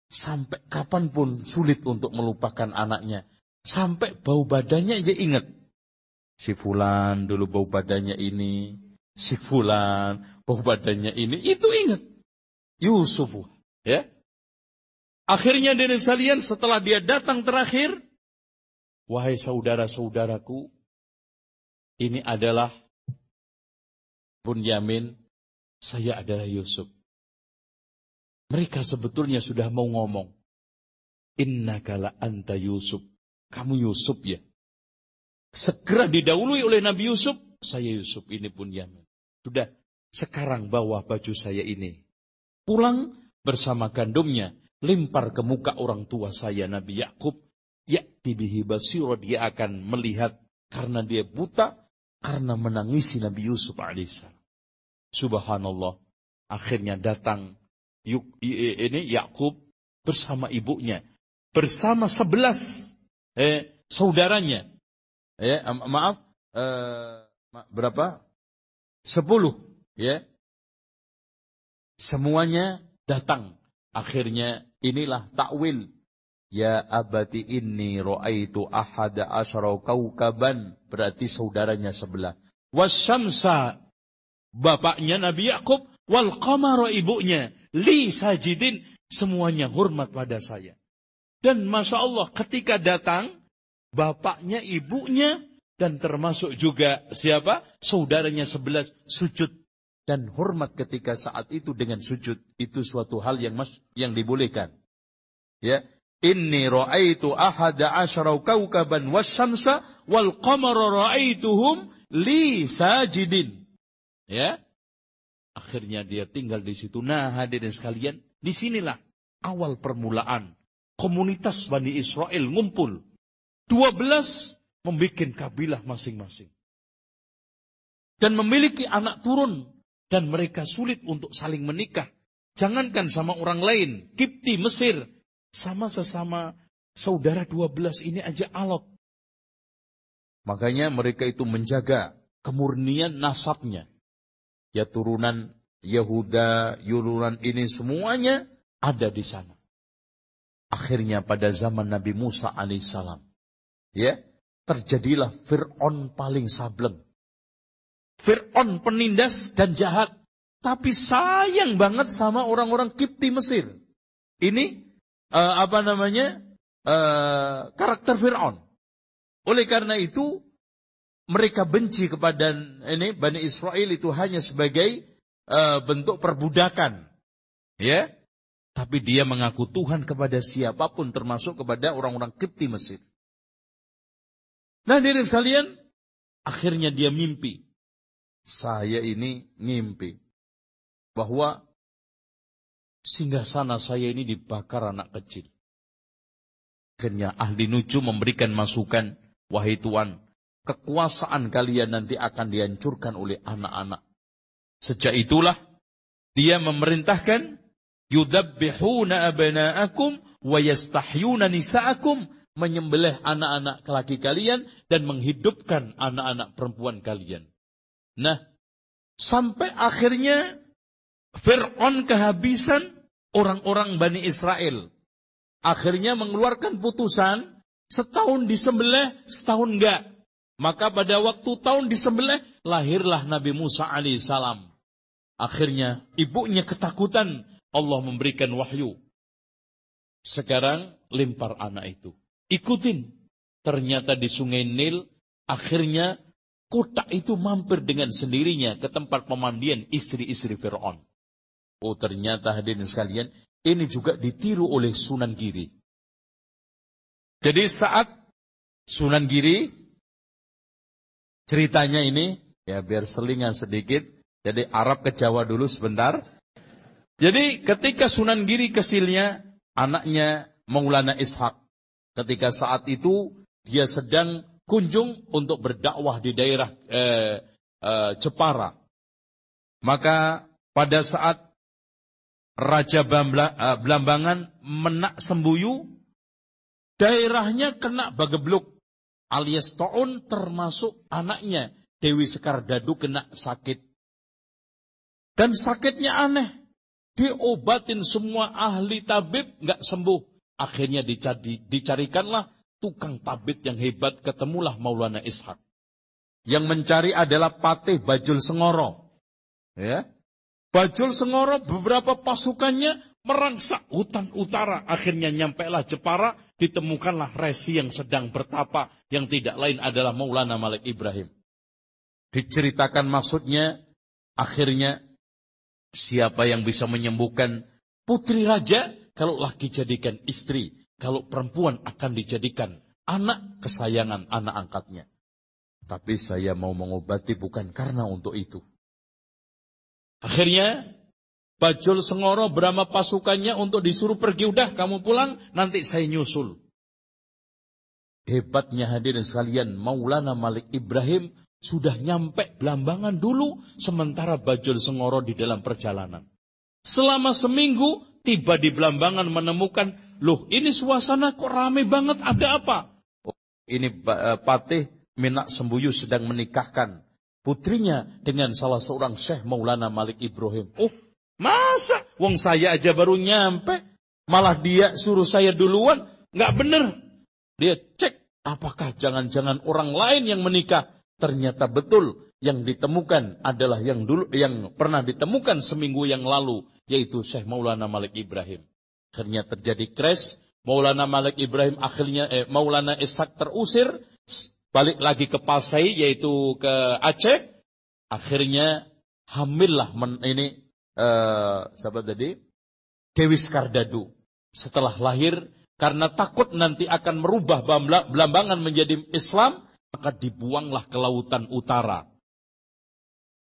sampai kapan pun sulit untuk melupakan anaknya. Sampai bau badannya aja ingat. Si Fulan dulu bau badannya ini. Si Fulan bau badannya ini. Itu ingat. Yusuf. Ya. Akhirnya dari salian setelah dia datang terakhir, wahai saudara-saudaraku, ini adalah Bunyamin, saya adalah Yusuf. Mereka sebetulnya sudah mau ngomong, Inna kala anta Yusuf. Kamu Yusuf ya. Segera didahului oleh Nabi Yusuf, saya Yusuf ini Bunyamin. Sudah, sekarang bawa baju saya ini. Pulang bersama gandumnya lempar ke muka orang tua saya Nabi Yakub, yakti bihi basiro dia akan melihat karena dia buta karena menangisi Nabi Yusuf alaihissalam. Subhanallah. Akhirnya datang ini Yakub bersama ibunya, bersama sebelas eh, saudaranya. Eh, maaf, eh, berapa? Sepuluh. Ya, semuanya datang. Akhirnya Inilah takwil. Ya abati inni ro'aitu ahada asyara kaukaban. Berarti saudaranya sebelah. Wasyamsa. Bapaknya Nabi Yakub. Wal qamara ibunya. Li sajidin. Semuanya hormat pada saya. Dan Masya Allah ketika datang. Bapaknya, ibunya. Dan termasuk juga siapa? Saudaranya sebelah sujud dan hormat ketika saat itu dengan sujud itu suatu hal yang mas yang dibolehkan. Ya, inni ra'aitu ahada asyara kaukaban wasyamsa wal qamara ra'aituhum li sajidin. Ya. Akhirnya dia tinggal di situ. Nah, hadirin sekalian, di sinilah awal permulaan komunitas Bani Israel ngumpul. 12 membuat kabilah masing-masing. Dan memiliki anak turun dan mereka sulit untuk saling menikah. Jangankan sama orang lain, Kipti Mesir, sama sesama saudara 12 ini aja alot. Makanya mereka itu menjaga kemurnian nasabnya. Ya turunan Yehuda, Yurunan ini semuanya ada di sana. Akhirnya pada zaman Nabi Musa alaihissalam, ya terjadilah Fir'aun paling sableng. Fir'aun penindas dan jahat. Tapi sayang banget sama orang-orang Kipti Mesir. Ini uh, apa namanya uh, karakter Fir'aun. Oleh karena itu mereka benci kepada ini Bani Israel itu hanya sebagai uh, bentuk perbudakan. Ya. Tapi dia mengaku Tuhan kepada siapa pun termasuk kepada orang-orang Kipti Mesir. Nah diri sekalian, akhirnya dia mimpi. Saya ini ngimpi. Bahwa singgah sana saya ini dibakar anak kecil. Akhirnya ahli nuju memberikan masukan, wahai Tuhan, kekuasaan kalian nanti akan dihancurkan oleh anak-anak. Sejak itulah dia memerintahkan yudabbihuna abna'akum wa yastahyuna nisa'akum menyembelih anak-anak laki kalian dan menghidupkan anak-anak perempuan kalian. Nah, sampai akhirnya Fir'aun kehabisan orang-orang Bani Israel. Akhirnya mengeluarkan putusan setahun disembelih, setahun enggak. Maka pada waktu tahun disembelih, lahirlah Nabi Musa alaihissalam. Akhirnya ibunya ketakutan, Allah memberikan wahyu. Sekarang lempar anak itu. Ikutin. Ternyata di sungai Nil, akhirnya kotak itu mampir dengan sendirinya ke tempat pemandian istri-istri Fir'aun. Oh ternyata hadirin sekalian, ini juga ditiru oleh Sunan Giri. Jadi saat Sunan Giri Ceritanya ini, ya biar selingan sedikit. Jadi Arab ke Jawa dulu sebentar. Jadi ketika Sunan Giri kesilnya, anaknya Maulana Ishak. Ketika saat itu dia sedang kunjung untuk berdakwah di daerah eh, eh, Jepara. Maka pada saat Raja eh, Blambangan menak sembuyu, daerahnya kena bagebluk alias To'un termasuk anaknya Dewi Sekar Dadu kena sakit. Dan sakitnya aneh. Diobatin semua ahli tabib nggak sembuh. Akhirnya dicari, dicarikanlah tukang tabib yang hebat ketemulah Maulana Ishak. Yang mencari adalah Patih Bajul Sengoro. Ya. Bajul Sengoro beberapa pasukannya merangsak hutan utara. Akhirnya nyampailah Jepara, ditemukanlah resi yang sedang bertapa, yang tidak lain adalah Maulana Malik Ibrahim. Diceritakan maksudnya, akhirnya siapa yang bisa menyembuhkan putri raja, kalau laki jadikan istri, kalau perempuan akan dijadikan anak kesayangan anak angkatnya. Tapi saya mau mengobati bukan karena untuk itu. Akhirnya Bajul Sengoro berama pasukannya untuk disuruh pergi udah kamu pulang nanti saya nyusul. Hebatnya hadirin sekalian Maulana Malik Ibrahim sudah nyampe Belambangan dulu sementara Bajul Sengoro di dalam perjalanan. Selama seminggu tiba di Belambangan menemukan loh ini suasana kok rame banget ada apa? Oh, ini uh, Patih Minak Sembuyu sedang menikahkan putrinya dengan salah seorang Syekh Maulana Malik Ibrahim. Oh Masa? Wong saya aja baru nyampe. Malah dia suruh saya duluan. Nggak bener. Dia cek. Apakah jangan-jangan orang lain yang menikah? Ternyata betul. Yang ditemukan adalah yang dulu yang pernah ditemukan seminggu yang lalu. Yaitu Syekh Maulana Malik Ibrahim. Akhirnya terjadi crash. Maulana Malik Ibrahim akhirnya eh, Maulana Ishak terusir. Balik lagi ke Pasai yaitu ke Aceh. Akhirnya hamillah men, ini uh, siapa tadi? Dewi Skardadu. Setelah lahir, karena takut nanti akan merubah Belambangan menjadi Islam, maka dibuanglah ke lautan utara.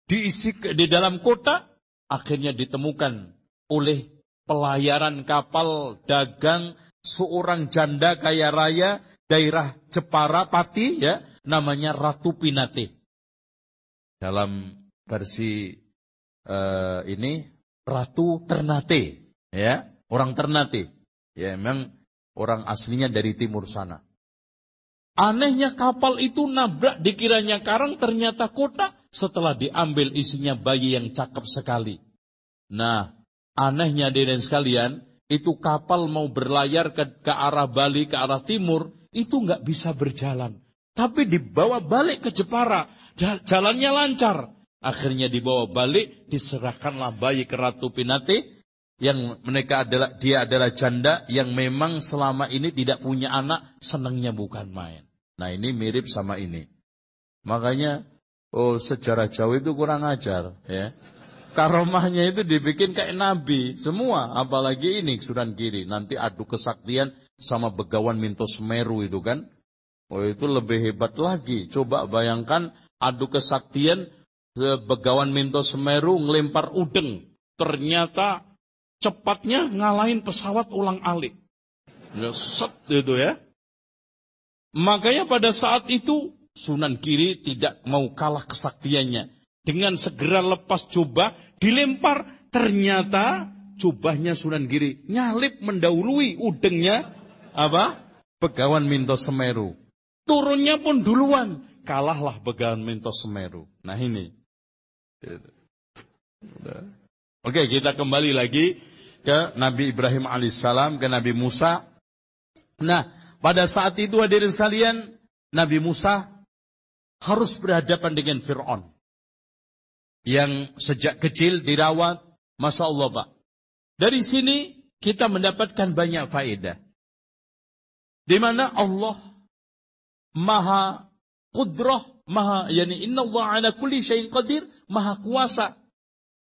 Diisi di dalam kota, akhirnya ditemukan oleh pelayaran kapal dagang seorang janda kaya raya daerah Jepara Pati ya namanya Ratu Pinate. Dalam versi uh, ini Ratu Ternate, ya, orang Ternate. Ya, memang orang aslinya dari timur sana. Anehnya kapal itu nabrak dikiranya karang ternyata kota setelah diambil isinya bayi yang cakep sekali. Nah, anehnya dan sekalian, itu kapal mau berlayar ke, ke arah Bali, ke arah timur, itu nggak bisa berjalan. Tapi dibawa balik ke Jepara, jalannya lancar. Akhirnya dibawa balik, diserahkanlah bayi ke Ratu Pinate, yang mereka adalah dia adalah janda yang memang selama ini tidak punya anak, senangnya bukan main. Nah ini mirip sama ini. Makanya oh sejarah Jawa itu kurang ajar ya. Karomahnya itu dibikin kayak nabi semua, apalagi ini suran kiri. Nanti adu kesaktian sama begawan Minto Semeru itu kan. Oh itu lebih hebat lagi. Coba bayangkan adu kesaktian eh, begawan Minto Semeru ngelempar udeng. Ternyata cepatnya ngalahin pesawat ulang alik. Set itu ya. Makanya pada saat itu Sunan Kiri tidak mau kalah kesaktiannya. Dengan segera lepas coba, dilempar. Ternyata jubahnya Sunan Giri nyalip mendahului udengnya apa? Begawan Minto Semeru. Turunnya pun duluan. Kalahlah Begawan Minto Semeru. Nah ini. Oke kita kembali lagi ke Nabi Ibrahim alaihissalam, ke Nabi Musa. Nah, pada saat itu hadirin sekalian, Nabi Musa harus berhadapan dengan Fir'aun. Yang sejak kecil dirawat, Masya Allah Pak. Dari sini kita mendapatkan banyak faedah. Di mana Allah maha kudrah, maha, yani inna Allah ala kulli syai'in qadir, maha kuasa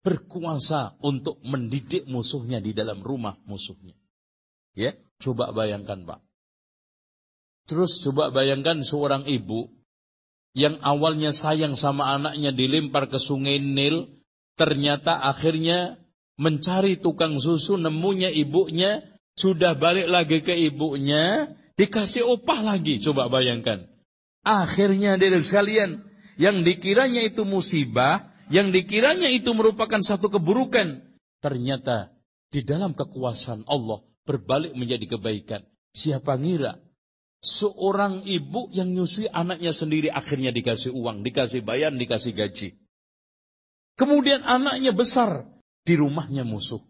berkuasa untuk mendidik musuhnya di dalam rumah musuhnya. Ya, coba bayangkan Pak. Terus coba bayangkan seorang ibu yang awalnya sayang sama anaknya dilempar ke sungai Nil, ternyata akhirnya mencari tukang susu, nemunya ibunya, sudah balik lagi ke ibunya, dikasih opah lagi, coba bayangkan. Akhirnya dari sekalian, yang dikiranya itu musibah, yang dikiranya itu merupakan satu keburukan, ternyata di dalam kekuasaan Allah berbalik menjadi kebaikan. Siapa ngira seorang ibu yang nyusui anaknya sendiri akhirnya dikasih uang, dikasih bayar, dikasih gaji. Kemudian anaknya besar di rumahnya musuh.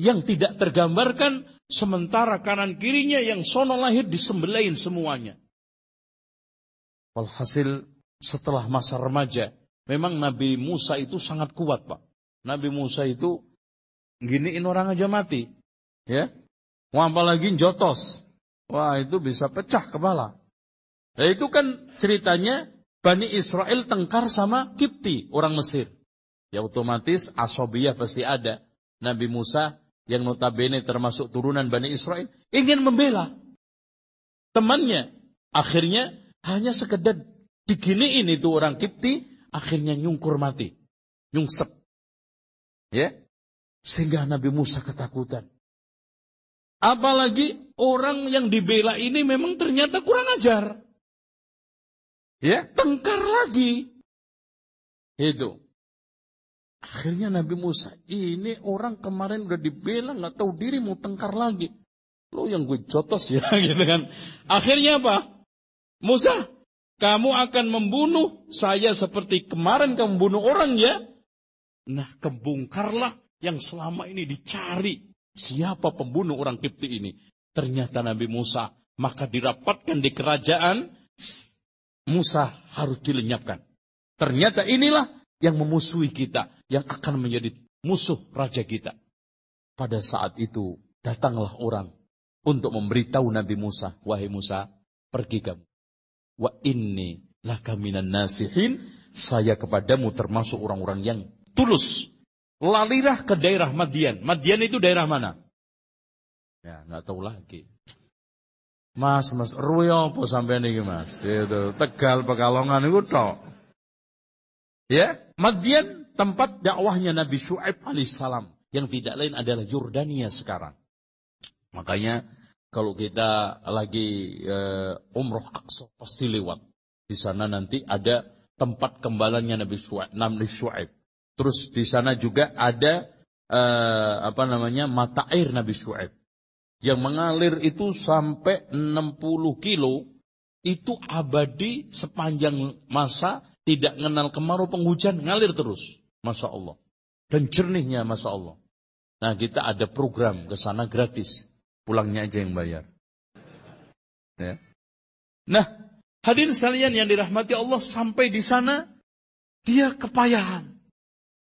Yang tidak tergambarkan sementara kanan kirinya yang sono lahir disembelain semuanya. Walhasil setelah masa remaja Memang Nabi Musa itu sangat kuat, Pak. Nabi Musa itu giniin orang aja mati. Ya. Wah, apalagi jotos. Wah, itu bisa pecah kepala. Nah, itu kan ceritanya Bani Israel tengkar sama Kipti, orang Mesir. Ya otomatis asobiyah pasti ada. Nabi Musa yang notabene termasuk turunan Bani Israel ingin membela temannya. Akhirnya hanya sekedar diginiin itu orang Kipti akhirnya nyungkur mati. Nyungsep. Ya. Sehingga Nabi Musa ketakutan. Apalagi orang yang dibela ini memang ternyata kurang ajar. Ya, tengkar lagi. Itu. Akhirnya Nabi Musa, ini orang kemarin udah dibela, nggak tahu diri mau tengkar lagi. Lo yang gue jotos ya, gitu kan. Akhirnya apa? Musa, kamu akan membunuh saya seperti kemarin kamu membunuh orang ya. Nah kebongkarlah yang selama ini dicari. Siapa pembunuh orang Kipti ini? Ternyata Nabi Musa. Maka dirapatkan di kerajaan. Musa harus dilenyapkan. Ternyata inilah yang memusuhi kita. Yang akan menjadi musuh raja kita. Pada saat itu datanglah orang untuk memberitahu Nabi Musa. Wahai Musa, pergi kamu wa inni laka minan nasihin, saya kepadamu termasuk orang-orang yang tulus. Lalilah ke daerah Madian. Madian itu daerah mana? Ya, nggak tahu lagi. Mas, mas, ruyo apa sampai ini mas? Itu Tegal, Pekalongan itu tok. Ya, Madian tempat dakwahnya Nabi Shu'aib alaihissalam yang tidak lain adalah Yordania sekarang. Makanya kalau kita lagi uh, umroh Aqsa pasti lewat. Di sana nanti ada tempat kembalannya Nabi. Nabi Shu'aib. Terus di sana juga ada uh, apa namanya mata air Nabi Shu'aib yang mengalir itu sampai 60 kilo itu abadi sepanjang masa, tidak mengenal kemarau penghujan, ngalir terus. Masya Allah. Dan jernihnya Masya Allah. Nah kita ada program ke sana gratis. Pulangnya aja yang bayar. Ya. Nah, hadirin sekalian yang dirahmati Allah sampai di sana, dia kepayahan.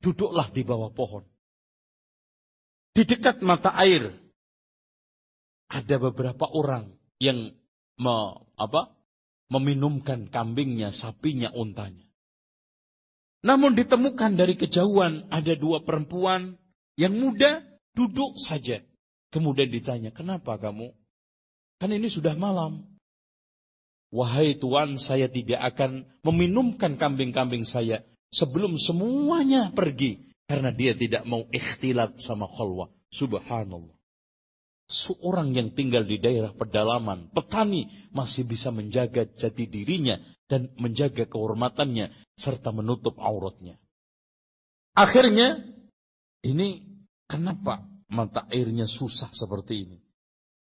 Duduklah di bawah pohon. Di dekat mata air, ada beberapa orang yang me, apa, meminumkan kambingnya, sapinya, untanya. Namun ditemukan dari kejauhan ada dua perempuan yang muda duduk saja. Kemudian ditanya, kenapa kamu? Kan ini sudah malam. Wahai Tuan, saya tidak akan meminumkan kambing-kambing saya sebelum semuanya pergi. Karena dia tidak mau ikhtilat sama khalwah. Subhanallah. Seorang yang tinggal di daerah pedalaman, petani, masih bisa menjaga jati dirinya dan menjaga kehormatannya serta menutup auratnya. Akhirnya, ini kenapa mata airnya susah seperti ini?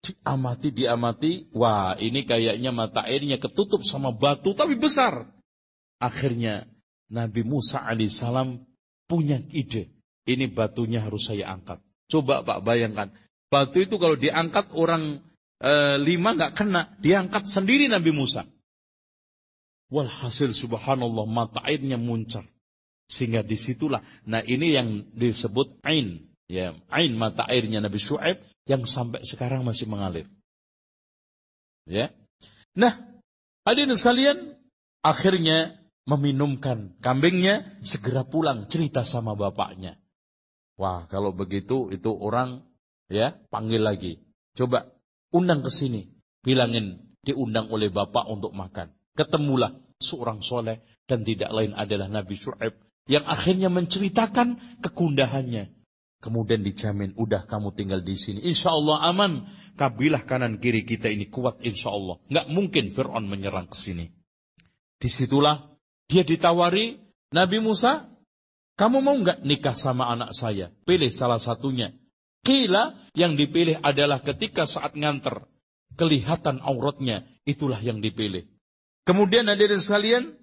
Diamati, diamati, wah ini kayaknya mata airnya ketutup sama batu tapi besar. Akhirnya Nabi Musa alaihissalam punya ide. Ini batunya harus saya angkat. Coba Pak bayangkan, batu itu kalau diangkat orang e, lima nggak kena, diangkat sendiri Nabi Musa. Walhasil subhanallah mata airnya muncul Sehingga di situlah, nah ini yang disebut ain. Ya, ain mata airnya Nabi Shu'aib yang sampai sekarang masih mengalir. Ya. Nah, hadirin sekalian, akhirnya meminumkan kambingnya, segera pulang cerita sama bapaknya. Wah, kalau begitu itu orang ya panggil lagi. Coba undang ke sini, bilangin diundang oleh bapak untuk makan. Ketemulah seorang soleh dan tidak lain adalah Nabi Shu'aib yang akhirnya menceritakan kekundahannya. Kemudian dijamin, udah kamu tinggal di sini. Insya Allah aman. Kabilah kanan kiri kita ini kuat insya Allah. Nggak mungkin Fir'aun menyerang ke sini. Di situlah dia ditawari Nabi Musa, kamu mau nggak nikah sama anak saya? Pilih salah satunya. Kila yang dipilih adalah ketika saat nganter. Kelihatan auratnya, itulah yang dipilih. Kemudian hadirin sekalian,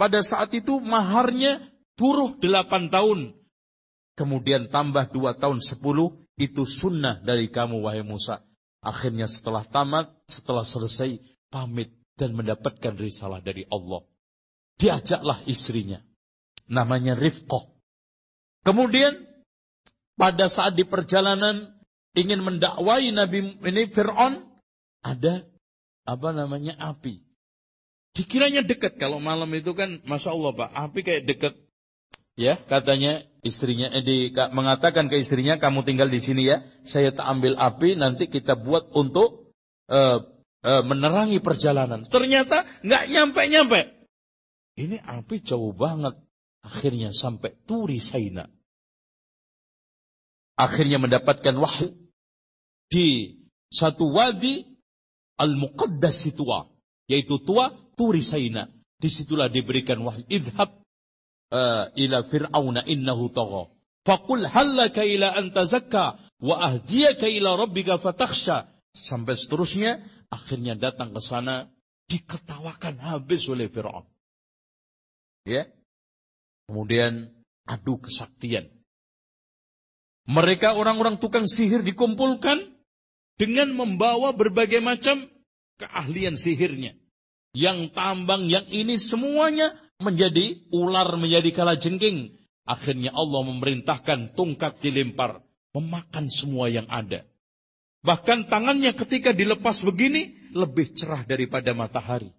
pada saat itu maharnya buruh delapan tahun. Kemudian tambah dua tahun sepuluh, itu sunnah dari kamu wahai Musa. Akhirnya setelah tamat, setelah selesai, pamit dan mendapatkan risalah dari Allah. Diajaklah istrinya. Namanya Rifqoh. Kemudian, pada saat di perjalanan, ingin mendakwai Nabi ini Fir'aun, ada apa namanya api. Dikiranya dekat kalau malam itu kan, masya Allah pak, api kayak dekat. Ya, katanya istrinya, eh, mengatakan ke istrinya, kamu tinggal di sini ya, saya tak ambil api, nanti kita buat untuk uh, uh, menerangi perjalanan. Ternyata nggak nyampe-nyampe. Ini api jauh banget. Akhirnya sampai Turi Saina. Akhirnya mendapatkan wahyu di satu wadi Al-Muqaddas Tua, yaitu tua Turi Saina. Di situlah diberikan wahyu. Idhab uh, ila fir'auna innahu tagha. Faqul hallaka ila an tazakka wa ahdiyaka ila rabbika fatakhsha. Sampai seterusnya akhirnya datang ke sana diketawakan habis oleh Firaun. Ya. Kemudian adu kesaktian. Mereka orang-orang tukang sihir dikumpulkan dengan membawa berbagai macam keahlian sihirnya yang tambang, yang ini semuanya menjadi ular, menjadi kala jengking. Akhirnya Allah memerintahkan tungkat dilempar, memakan semua yang ada. Bahkan tangannya ketika dilepas begini, lebih cerah daripada matahari.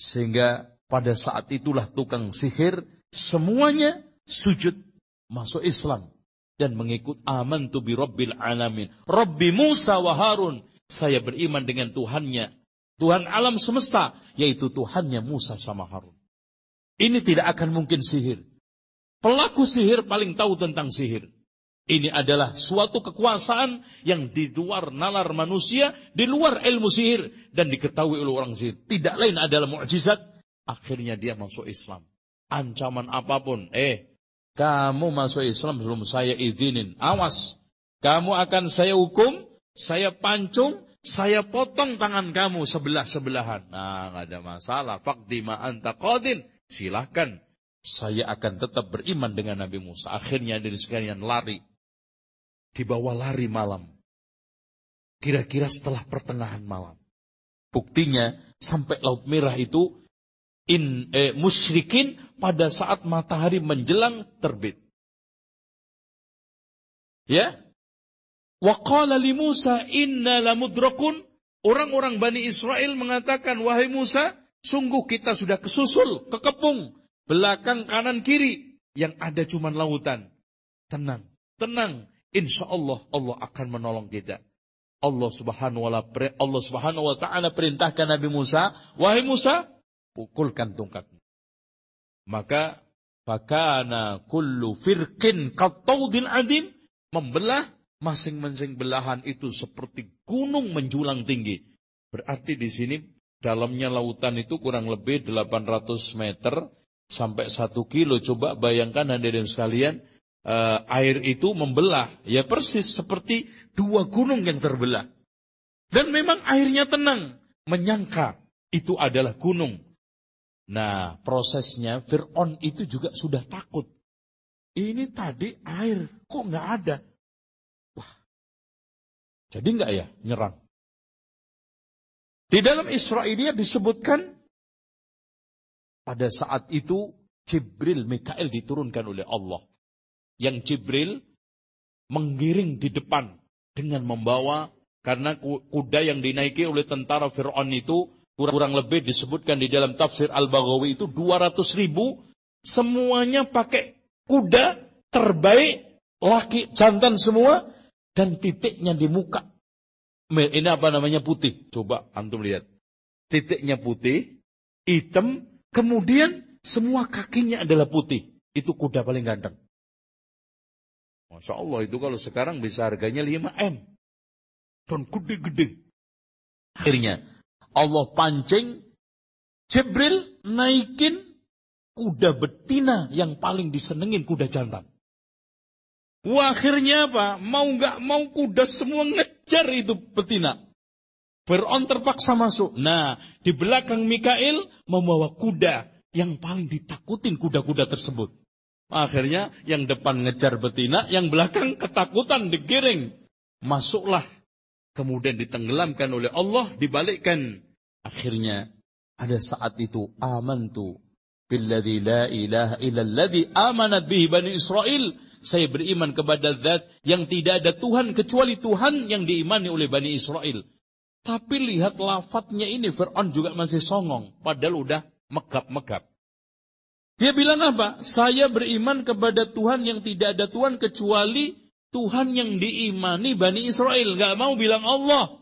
Sehingga pada saat itulah tukang sihir, semuanya sujud masuk Islam. Dan mengikut aman tu bi Rabbil Alamin. Rabbi Musa wa Harun. Saya beriman dengan Tuhannya Tuhan alam semesta, yaitu Tuhannya Musa sama Harun. Ini tidak akan mungkin sihir. Pelaku sihir paling tahu tentang sihir. Ini adalah suatu kekuasaan yang di luar nalar manusia, di luar ilmu sihir, dan diketahui oleh orang sihir. Tidak lain adalah mukjizat. Akhirnya dia masuk Islam. Ancaman apa pun, eh, kamu masuk Islam sebelum saya izinin. Awas, kamu akan saya hukum, saya pancung, saya potong tangan kamu sebelah-sebelahan. Nah, nggak ada masalah. Fakdima anta qadin. Silahkan. Saya akan tetap beriman dengan Nabi Musa. Akhirnya dari sekalian lari. Dibawa lari malam. Kira-kira setelah pertengahan malam. Buktinya sampai Laut Merah itu in eh, musyrikin pada saat matahari menjelang terbit. Ya. Wa qala li Musa inna lamudrakun. Orang-orang Bani Israel mengatakan, wahai Musa, sungguh kita sudah kesusul, kekepung, belakang kanan kiri, yang ada cuma lautan. Tenang, tenang, insya Allah Allah akan menolong kita. Allah Subhanahu wa Allah taala perintahkan Nabi Musa, "Wahai Musa, pukulkan tongkatmu." Maka fakana kullu firqin qataudil adim membelah masing-masing belahan itu seperti gunung menjulang tinggi. Berarti di sini dalamnya lautan itu kurang lebih 800 meter sampai 1 kilo. Coba bayangkan hadirin sekalian, uh, air itu membelah. Ya persis seperti dua gunung yang terbelah. Dan memang airnya tenang. Menyangka itu adalah gunung. Nah prosesnya Fir'aun itu juga sudah takut. Ini tadi air, kok nggak ada? Wah, jadi nggak ya nyerang? Di dalam Israelia disebutkan pada saat itu Jibril Mikael diturunkan oleh Allah. Yang Jibril menggiring di depan dengan membawa karena kuda yang dinaiki oleh tentara Fir'aun itu kurang lebih disebutkan di dalam tafsir Al-Baghawi itu 200 ribu semuanya pakai kuda terbaik, laki jantan semua, dan titiknya di muka. Ini apa namanya putih? Coba antum lihat. Titiknya putih, hitam, kemudian semua kakinya adalah putih. Itu kuda paling ganteng. Masya Allah itu kalau sekarang bisa harganya 5M. Dan gede-gede. Akhirnya Allah pancing Jibril naikin kuda betina yang paling disenengin kuda jantan. Wah, akhirnya apa? Mau nggak mau kuda semua ngejar itu betina. Fir'aun terpaksa masuk. Nah, di belakang Mikail membawa kuda yang paling ditakutin kuda-kuda tersebut. Akhirnya yang depan ngejar betina, yang belakang ketakutan digiring. Masuklah. Kemudian ditenggelamkan oleh Allah, dibalikkan. Akhirnya ada saat itu amantu billadzi la ilaha illalladzi amanat bihi bani Israel. Saya beriman kepada zat yang tidak ada Tuhan kecuali Tuhan yang diimani oleh Bani Israel. Tapi lihat lafadznya ini Fir'aun juga masih songong. Padahal udah megap-megap. Dia bilang apa? Saya beriman kepada Tuhan yang tidak ada Tuhan kecuali Tuhan yang diimani Bani Israel. Gak mau bilang Allah.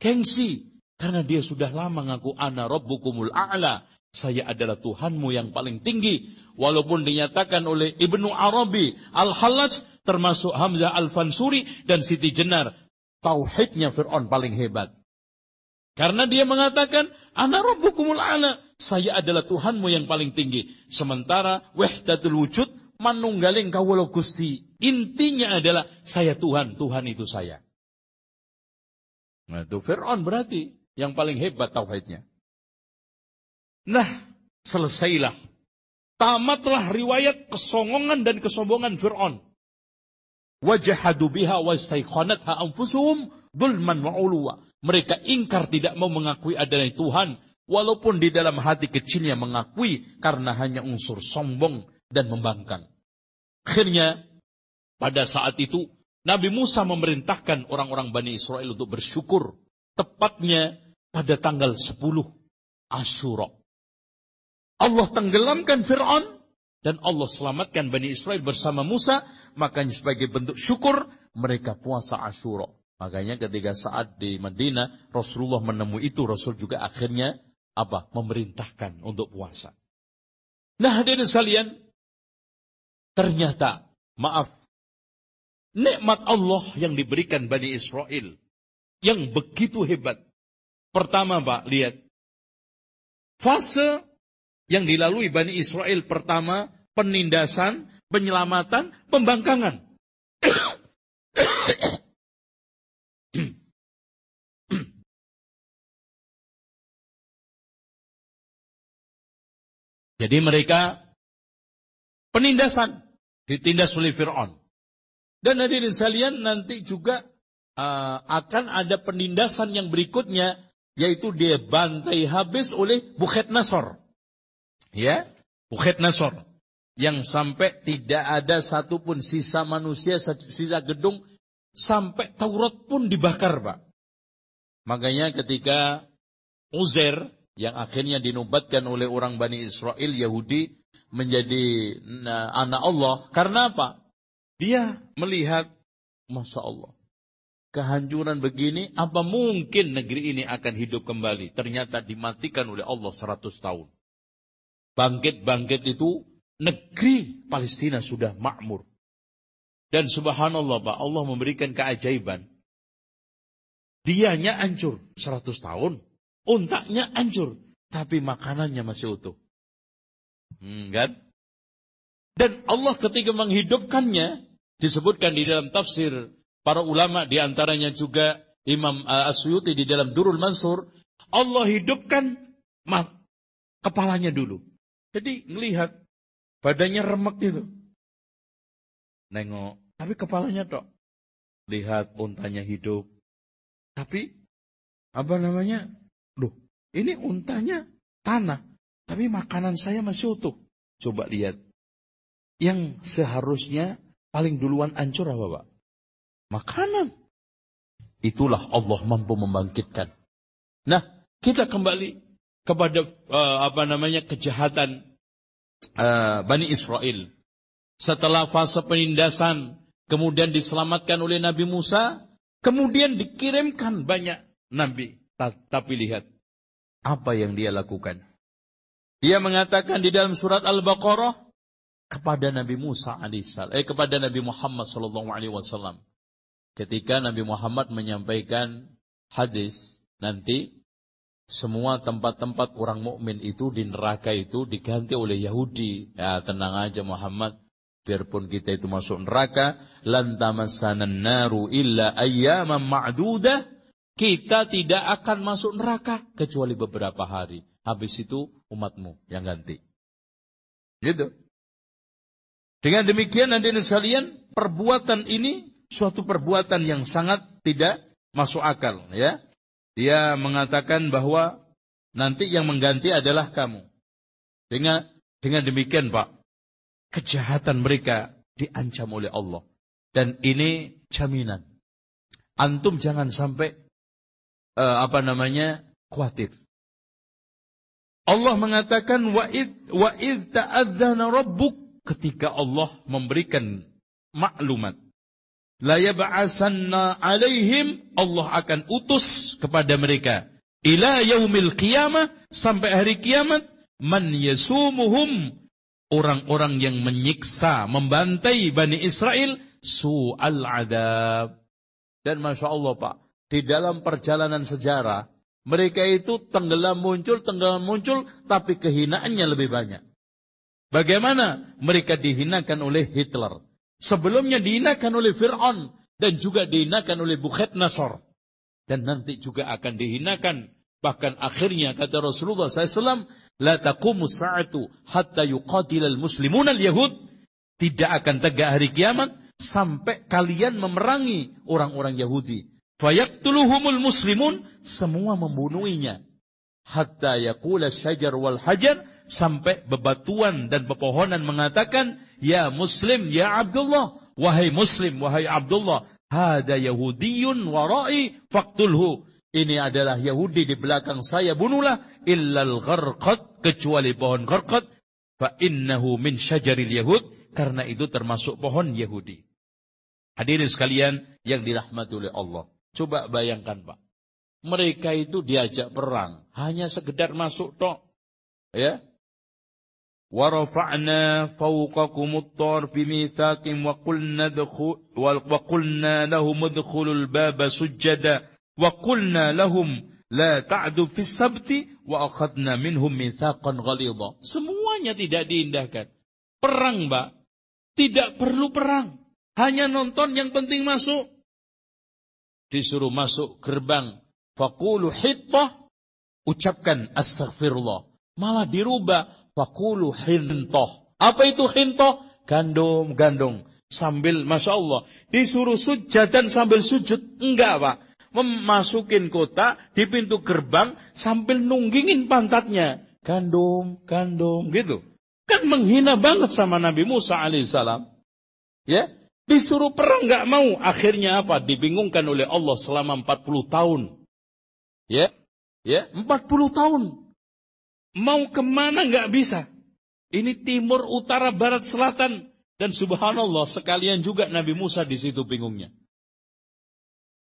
Gengsi. Karena dia sudah lama ngaku ana rabbukumul a'la. Saya adalah Tuhanmu yang paling tinggi. Walaupun dinyatakan oleh Ibnu Arabi Al-Hallaj termasuk Hamzah Al-Fansuri dan Siti Jenar. Tauhidnya Fir'aun paling hebat. Karena dia mengatakan, Ana Rabbukumul Ala. Saya adalah Tuhanmu yang paling tinggi. Sementara wahdatul wujud manunggaling kawula Gusti. Intinya adalah saya Tuhan, Tuhan itu saya. Nah itu Fir'aun berarti yang paling hebat tauhidnya. Nah, selesailah. Tamatlah riwayat kesongongan dan kesombongan Fir'aun. Wajahadu biha wa istaiqanatha anfusuhum dulman wa uluwa. Mereka ingkar tidak mau mengakui adanya Tuhan. Walaupun di dalam hati kecilnya mengakui karena hanya unsur sombong dan membangkang. Akhirnya, pada saat itu, Nabi Musa memerintahkan orang-orang Bani Israel untuk bersyukur. Tepatnya pada tanggal 10 Ashura. Allah tenggelamkan Fir'aun dan Allah selamatkan Bani Israel bersama Musa. Makanya sebagai bentuk syukur mereka puasa Ashura. Makanya ketika saat di Madinah Rasulullah menemui itu Rasul juga akhirnya apa? Memerintahkan untuk puasa. Nah hadirin sekalian, Ternyata, maaf, nikmat Allah yang diberikan Bani Israel yang begitu hebat. Pertama, Pak, lihat. Fase yang dilalui Bani Israel pertama, penindasan, penyelamatan, pembangkangan. Jadi mereka penindasan ditindas oleh Fir'aun. Dan hadirin sekalian nanti juga uh, akan ada penindasan yang berikutnya yaitu dia bantai habis oleh Bukhet Nasor. Ya, Bukhet Nasor yang sampai tidak ada satupun sisa manusia, sisa gedung, sampai Taurat pun dibakar, Pak. Makanya ketika Uzair yang akhirnya dinubatkan oleh orang Bani Israel Yahudi menjadi nah, anak Allah. Karena apa? Dia melihat, Masya Allah, kehancuran begini, apa mungkin negeri ini akan hidup kembali? Ternyata dimatikan oleh Allah 100 tahun. Bangkit-bangkit itu, negeri Palestina sudah makmur. Dan subhanallah Pak, Allah memberikan keajaiban. Dianya hancur 100 tahun, untaknya hancur, tapi makanannya masih utuh. Hmm, kan? Dan Allah ketika menghidupkannya, disebutkan di dalam tafsir para ulama, di antaranya juga Imam uh, Asyuti di dalam Durul Mansur, Allah hidupkan kepalanya dulu. Jadi melihat badannya remek gitu. Nengok, tapi kepalanya tok. Lihat untanya hidup. Tapi apa namanya? Duh, ini untanya tanah. Tapi makanan saya masih utuh. Coba lihat. Yang seharusnya paling duluan hancur apa Pak? Makanan. Itulah Allah mampu membangkitkan. Nah, kita kembali kepada uh, apa namanya kejahatan uh, Bani Israel. Setelah fase penindasan, kemudian diselamatkan oleh Nabi Musa, kemudian dikirimkan banyak nabi. Tapi lihat apa yang dia lakukan. Dia mengatakan di dalam surat Al-Baqarah kepada Nabi Musa alaihissalam, eh kepada Nabi Muhammad sallallahu alaihi wasallam. Ketika Nabi Muhammad menyampaikan hadis nanti semua tempat-tempat orang mukmin itu di neraka itu diganti oleh Yahudi. Ya tenang aja Muhammad, biarpun kita itu masuk neraka, lan tamassanan naru illa ayyaman ma'dudah, kita tidak akan masuk neraka kecuali beberapa hari. Habis itu umatmu yang ganti. Gitu. Dengan demikian hadirin sekalian, perbuatan ini suatu perbuatan yang sangat tidak masuk akal, ya. Dia mengatakan bahwa nanti yang mengganti adalah kamu. Dengan dengan demikian, Pak, kejahatan mereka diancam oleh Allah. Dan ini jaminan. Antum jangan sampai uh, apa namanya khawatir. Allah mengatakan wa id wa id ta'adzana rabbuk ketika Allah memberikan maklumat. La yab'asanna alaihim Allah akan utus kepada mereka ila yaumil qiyamah sampai hari kiamat man yasumuhum orang-orang yang menyiksa membantai Bani Israel su'al adab. Dan Masya Allah Pak di dalam perjalanan sejarah mereka itu tenggelam muncul, tenggelam muncul, tapi kehinaannya lebih banyak. Bagaimana mereka dihinakan oleh Hitler? Sebelumnya dihinakan oleh Fir'aun dan juga dihinakan oleh Bukhet Nasr. Dan nanti juga akan dihinakan. Bahkan akhirnya kata Rasulullah SAW, La taqumu sa'atu hatta yuqatil al-muslimun al-yahud. Tidak akan tegak hari kiamat sampai kalian memerangi orang-orang Yahudi. Fayaktuluhumul muslimun, semua membunuhinya. Hatta yakula syajar wal hajar, sampai bebatuan dan pepohonan mengatakan, Ya muslim, ya Abdullah, wahai muslim, wahai Abdullah, hada yahudiyun warai faktulhu. Ini adalah Yahudi di belakang saya, bunuhlah. Illal gharqat, kecuali pohon gharqat. Fa innahu min syajaril yahud, karena itu termasuk pohon Yahudi. Hadirin sekalian yang dirahmati oleh Allah. Coba bayangkan Pak. Mereka itu diajak perang. Hanya sekedar masuk tok. Ya. ورفعنا فوقكم الطار بميثاق وقلنا دخل وقلنا لهم ادخلوا الباب سجدا وقلنا لهم لا تعدوا في السبت وأخذنا منهم ميثاقا غليظا semuanya tidak diindahkan perang mbak tidak perlu perang hanya nonton yang penting masuk disuruh masuk gerbang. Fakulu hittah. Ucapkan astaghfirullah. Malah dirubah. Fakulu hintoh. Apa itu hintoh? Gandum, gandum. Sambil, Masya Allah. Disuruh sujud dan sambil sujud. Enggak Pak. Memasukin kota di pintu gerbang sambil nunggingin pantatnya. Gandum, gandum gitu. Kan menghina banget sama Nabi Musa alaihissalam. Ya, disuruh perang nggak mau. Akhirnya apa? Dibingungkan oleh Allah selama 40 tahun. Ya, ya, 40 tahun. Mau ke mana nggak bisa. Ini timur, utara, barat, selatan. Dan subhanallah sekalian juga Nabi Musa di situ bingungnya.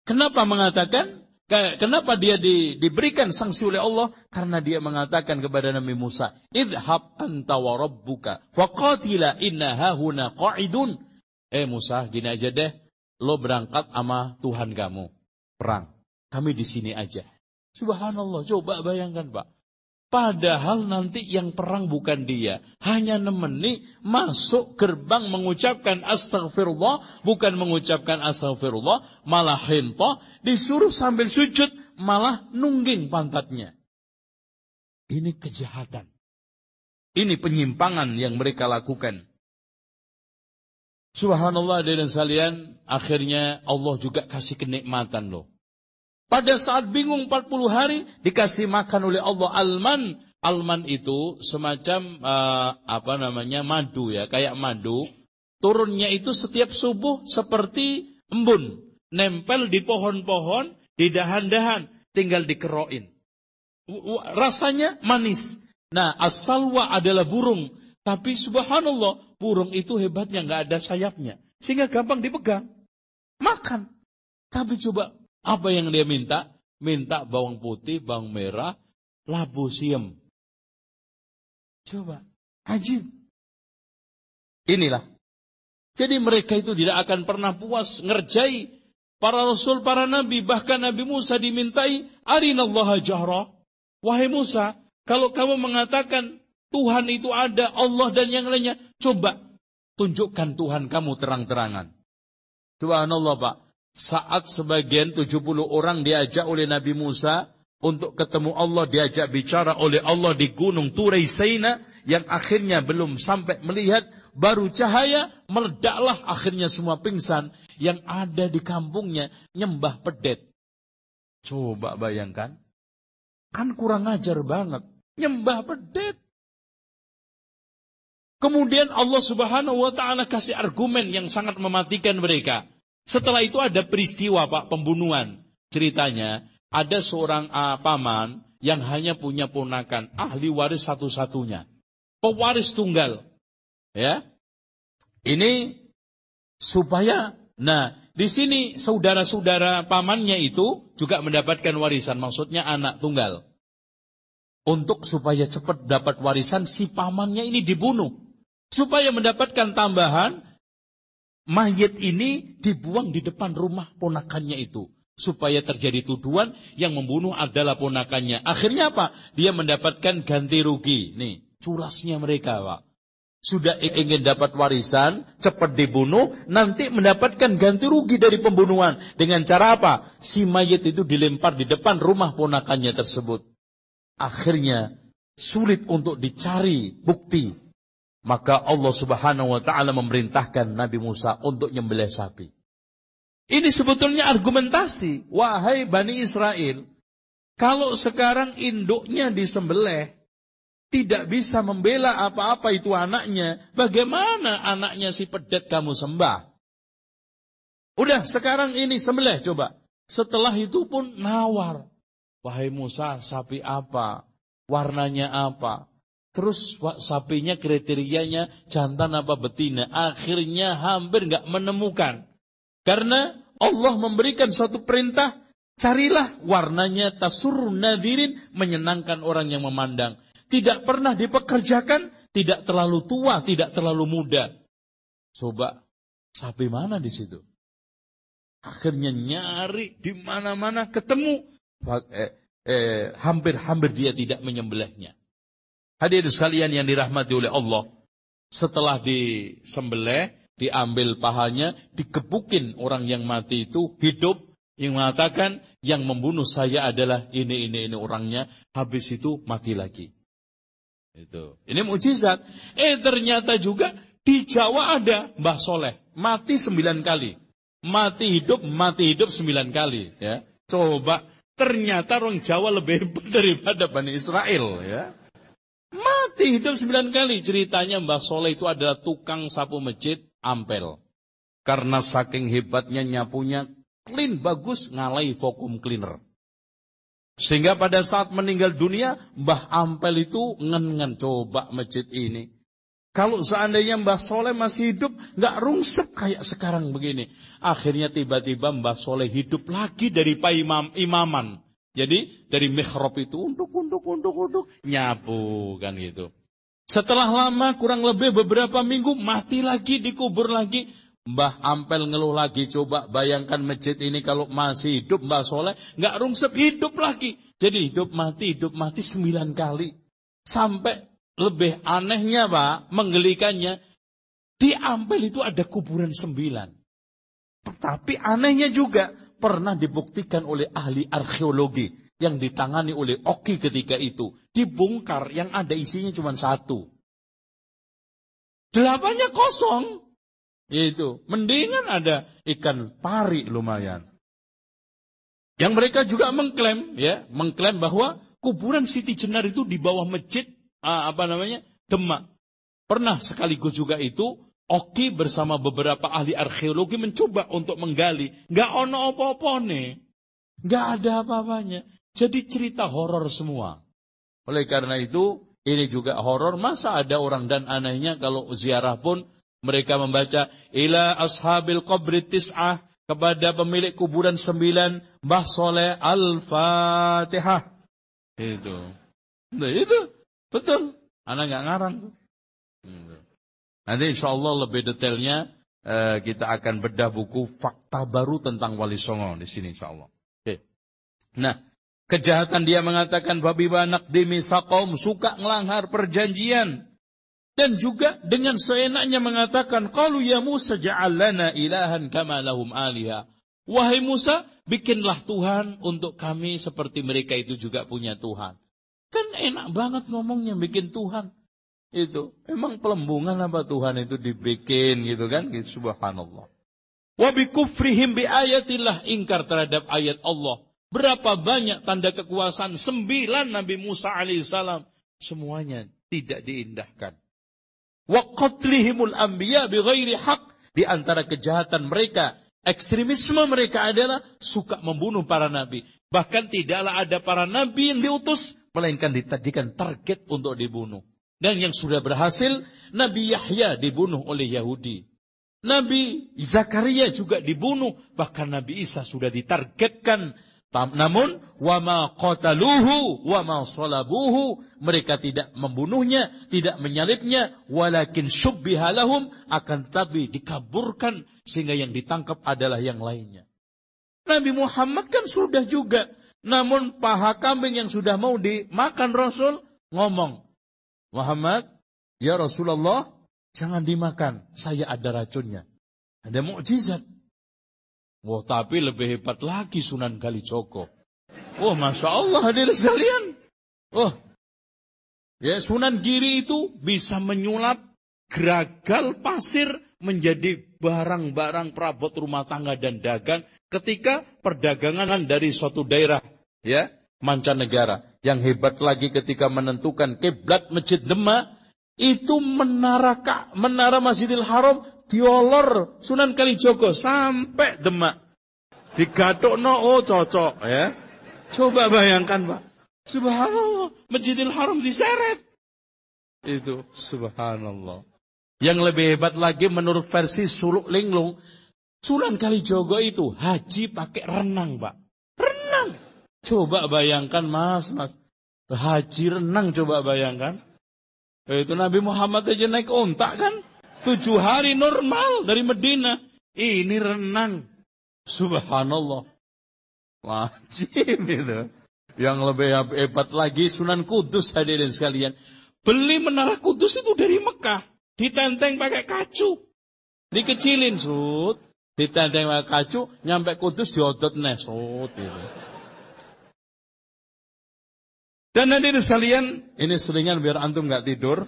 Kenapa mengatakan Kenapa dia di, diberikan sanksi oleh Allah? Karena dia mengatakan kepada Nabi Musa, "Idhab anta wa rabbuka faqatila inna hahuna qa'idun." Eh Musa, gini aja deh, lo berangkat sama Tuhan kamu, perang. Kami di sini aja. Subhanallah, coba bayangkan Pak. Padahal nanti yang perang bukan dia. Hanya nemeni masuk gerbang mengucapkan astagfirullah. Bukan mengucapkan astagfirullah. Malah hento. Disuruh sambil sujud. Malah nungging pantatnya. Ini kejahatan. Ini penyimpangan yang mereka lakukan. Subhanallah dan salian. Akhirnya Allah juga kasih kenikmatan loh. Pada saat bingung 40 hari dikasih makan oleh Allah alman. Alman itu semacam uh, apa namanya madu ya, kayak madu. Turunnya itu setiap subuh seperti embun, nempel di pohon-pohon, di dahan-dahan, tinggal dikeroin. Rasanya manis. Nah, asalwa adalah burung, tapi subhanallah, burung itu hebatnya nggak ada sayapnya, sehingga gampang dipegang. Makan. Tapi coba apa yang dia minta? Minta bawang putih, bawang merah, labu siem. Coba, ajib. Inilah. Jadi mereka itu tidak akan pernah puas ngerjai para rasul, para nabi, bahkan Nabi Musa dimintai arinallaha jahra. Wahai Musa, kalau kamu mengatakan Tuhan itu ada, Allah dan yang lainnya, coba tunjukkan Tuhan kamu terang-terangan. Subhanallah Pak. Saat sebagian 70 orang diajak oleh Nabi Musa untuk ketemu Allah, diajak bicara oleh Allah di gunung Turai Saina yang akhirnya belum sampai melihat, baru cahaya meledaklah akhirnya semua pingsan yang ada di kampungnya nyembah pedet. Coba bayangkan, kan kurang ajar banget, nyembah pedet. Kemudian Allah Subhanahu wa taala kasih argumen yang sangat mematikan mereka. Setelah itu ada peristiwa Pak pembunuhan. Ceritanya ada seorang uh, paman yang hanya punya ponakan, ahli waris satu-satunya. Pewaris tunggal. Ya. Ini supaya nah, di sini saudara-saudara pamannya itu juga mendapatkan warisan, maksudnya anak tunggal. Untuk supaya cepat dapat warisan si pamannya ini dibunuh. Supaya mendapatkan tambahan, mayat ini dibuang di depan rumah ponakannya itu. Supaya terjadi tuduhan yang membunuh adalah ponakannya. Akhirnya apa? Dia mendapatkan ganti rugi. Nih, curasnya mereka Pak. Sudah ingin dapat warisan, cepat dibunuh, nanti mendapatkan ganti rugi dari pembunuhan. Dengan cara apa? Si mayat itu dilempar di depan rumah ponakannya tersebut. Akhirnya sulit untuk dicari bukti maka Allah subhanahu wa ta'ala memerintahkan Nabi Musa untuk nyembelih sapi. Ini sebetulnya argumentasi. Wahai Bani Israel. Kalau sekarang induknya disembelih. Tidak bisa membela apa-apa itu anaknya. Bagaimana anaknya si pedet kamu sembah? Udah sekarang ini sembelih coba. Setelah itu pun nawar. Wahai Musa sapi apa? Warnanya apa? Terus sapinya kriterianya jantan apa betina. Akhirnya hampir nggak menemukan. Karena Allah memberikan suatu perintah. Carilah warnanya tasurun nadirin. Menyenangkan orang yang memandang. Tidak pernah dipekerjakan. Tidak terlalu tua, tidak terlalu muda. Coba sapi mana di situ? Akhirnya nyari di mana-mana ketemu. Eh, eh, hampir-hampir dia tidak menyembelihnya. Hadirin sekalian yang dirahmati oleh Allah. Setelah disembelih, diambil pahanya, dikepukin orang yang mati itu hidup yang mengatakan yang membunuh saya adalah ini ini ini orangnya habis itu mati lagi Itu. Ini mujizat. Eh ternyata juga di Jawa ada Mbah Soleh. Mati sembilan kali. Mati hidup, mati hidup sembilan kali. Ya. Coba. Ternyata orang Jawa lebih hebat daripada Bani Israel. Ya. Mati hidup sembilan kali. Ceritanya Mbah Soleh itu adalah tukang sapu masjid Ampel. Karena saking hebatnya nyapunya clean bagus ngalai vacuum cleaner. Sehingga pada saat meninggal dunia, Mbah Ampel itu ngen-ngen coba masjid ini. Kalau seandainya Mbah Soleh masih hidup, nggak rungsep kayak sekarang begini. Akhirnya tiba-tiba Mbah Soleh hidup lagi dari Pak Imam Imaman. Jadi dari mihrab itu untuk untuk untuk untuk nyapu kan gitu. Setelah lama kurang lebih beberapa minggu mati lagi dikubur lagi Mbah Ampel ngeluh lagi, coba bayangkan masjid ini kalau masih hidup Mbah Soleh, nggak rungsep hidup lagi. Jadi hidup mati, hidup mati sembilan kali. Sampai lebih anehnya Pak, menggelikannya, di Ampel itu ada kuburan sembilan. Tapi anehnya juga, pernah dibuktikan oleh ahli arkeologi yang ditangani oleh Oki ketika itu. Dibongkar yang ada isinya cuma satu. Delapannya kosong. Itu. Mendingan ada ikan pari lumayan. Yang mereka juga mengklaim, ya, mengklaim bahwa kuburan Siti Jenar itu di bawah masjid, uh, apa namanya, Demak. Pernah sekaligus juga itu, Oki bersama beberapa ahli arkeologi mencoba untuk menggali. Gak ono apa-apa nih. Gak ada apa-apanya. Jadi cerita horor semua. Oleh karena itu, ini juga horor. Masa ada orang dan anehnya kalau ziarah pun mereka membaca ila ashabil qabri tis'ah kepada pemilik kuburan sembilan Mbah Soleh Al-Fatihah. Itu. Nah itu. Betul. Anak nggak ngarang. Nanti insya Allah lebih detailnya eh, kita akan bedah buku fakta baru tentang Wali Songo di sini insya Allah. Oke. Nah, kejahatan dia mengatakan babi banak demi sakom suka ngelanggar perjanjian. Dan juga dengan seenaknya mengatakan, Qalu ya Musa ja'al lana ilahan kama lahum alihah. Wahai Musa, bikinlah Tuhan untuk kami seperti mereka itu juga punya Tuhan. Kan enak banget ngomongnya bikin Tuhan. Itu. Emang pelembungan apa Tuhan itu dibikin gitu kan? Gitu, subhanallah. Wa kufrihim bi ayatillah ingkar terhadap ayat Allah. Berapa banyak tanda kekuasaan sembilan Nabi Musa alaihissalam. Semuanya tidak diindahkan. Wa qatlihimul anbiya bighairi haq. Di antara kejahatan mereka, ekstremisme mereka adalah suka membunuh para nabi. Bahkan tidaklah ada para nabi yang diutus, melainkan ditajikan target untuk dibunuh. Dan yang sudah berhasil, Nabi Yahya dibunuh oleh Yahudi. Nabi Zakaria juga dibunuh, bahkan Nabi Isa sudah ditargetkan namun wama qataluhu wama salabuhu mereka tidak membunuhnya, tidak menyalibnya, walakin syubbiha lahum akan tetapi dikaburkan sehingga yang ditangkap adalah yang lainnya. Nabi Muhammad kan sudah juga, namun paha kambing yang sudah mau dimakan Rasul ngomong, Muhammad, ya Rasulullah, jangan dimakan, saya ada racunnya. Ada mukjizat. Wah, tapi lebih hebat lagi Sunan Kalijogo. Oh, Masya Allah hadirin sekalian. Oh, ya Sunan Giri itu bisa menyulap geragal pasir menjadi barang-barang perabot rumah tangga dan dagang ketika perdagangan dari suatu daerah ya mancanegara. Yang hebat lagi ketika menentukan kiblat Masjid Demak itu menara menara Masjidil Haram diolor Sunan Kalijogo sampai Demak. no oh cocok ya. Coba bayangkan Pak. Subhanallah, Masjidil Haram diseret. Itu subhanallah. Yang lebih hebat lagi menurut versi Suluk Linglung, Sunan Kalijogo itu haji pakai renang, Pak. Coba bayangkan, Mas, Mas. Haji renang coba bayangkan. Itu Nabi Muhammad aja naik ontak kan? Tujuh hari normal dari Medina. Ini renang. Subhanallah. Wajib itu. Yang lebih hebat lagi Sunan Kudus hadirin sekalian. Beli menara Kudus itu dari Mekah. Ditenteng pakai kacu. Dikecilin sud. Ditenteng pakai kacu. Nyampe Kudus diodot nesut gitu. Dan nanti sekalian, ini selingan biar antum nggak tidur.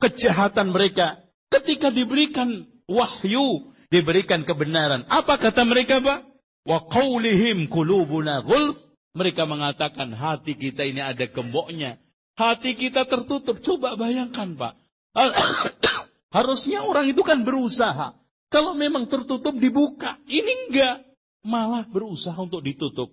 Kejahatan mereka ketika diberikan wahyu, diberikan kebenaran. Apa kata mereka, Pak? Wa qawlihim kulubuna gulf. Mereka mengatakan hati kita ini ada gemboknya. Hati kita tertutup. Coba bayangkan, Pak. Harusnya orang itu kan berusaha. Kalau memang tertutup dibuka. Ini enggak. Malah berusaha untuk ditutup.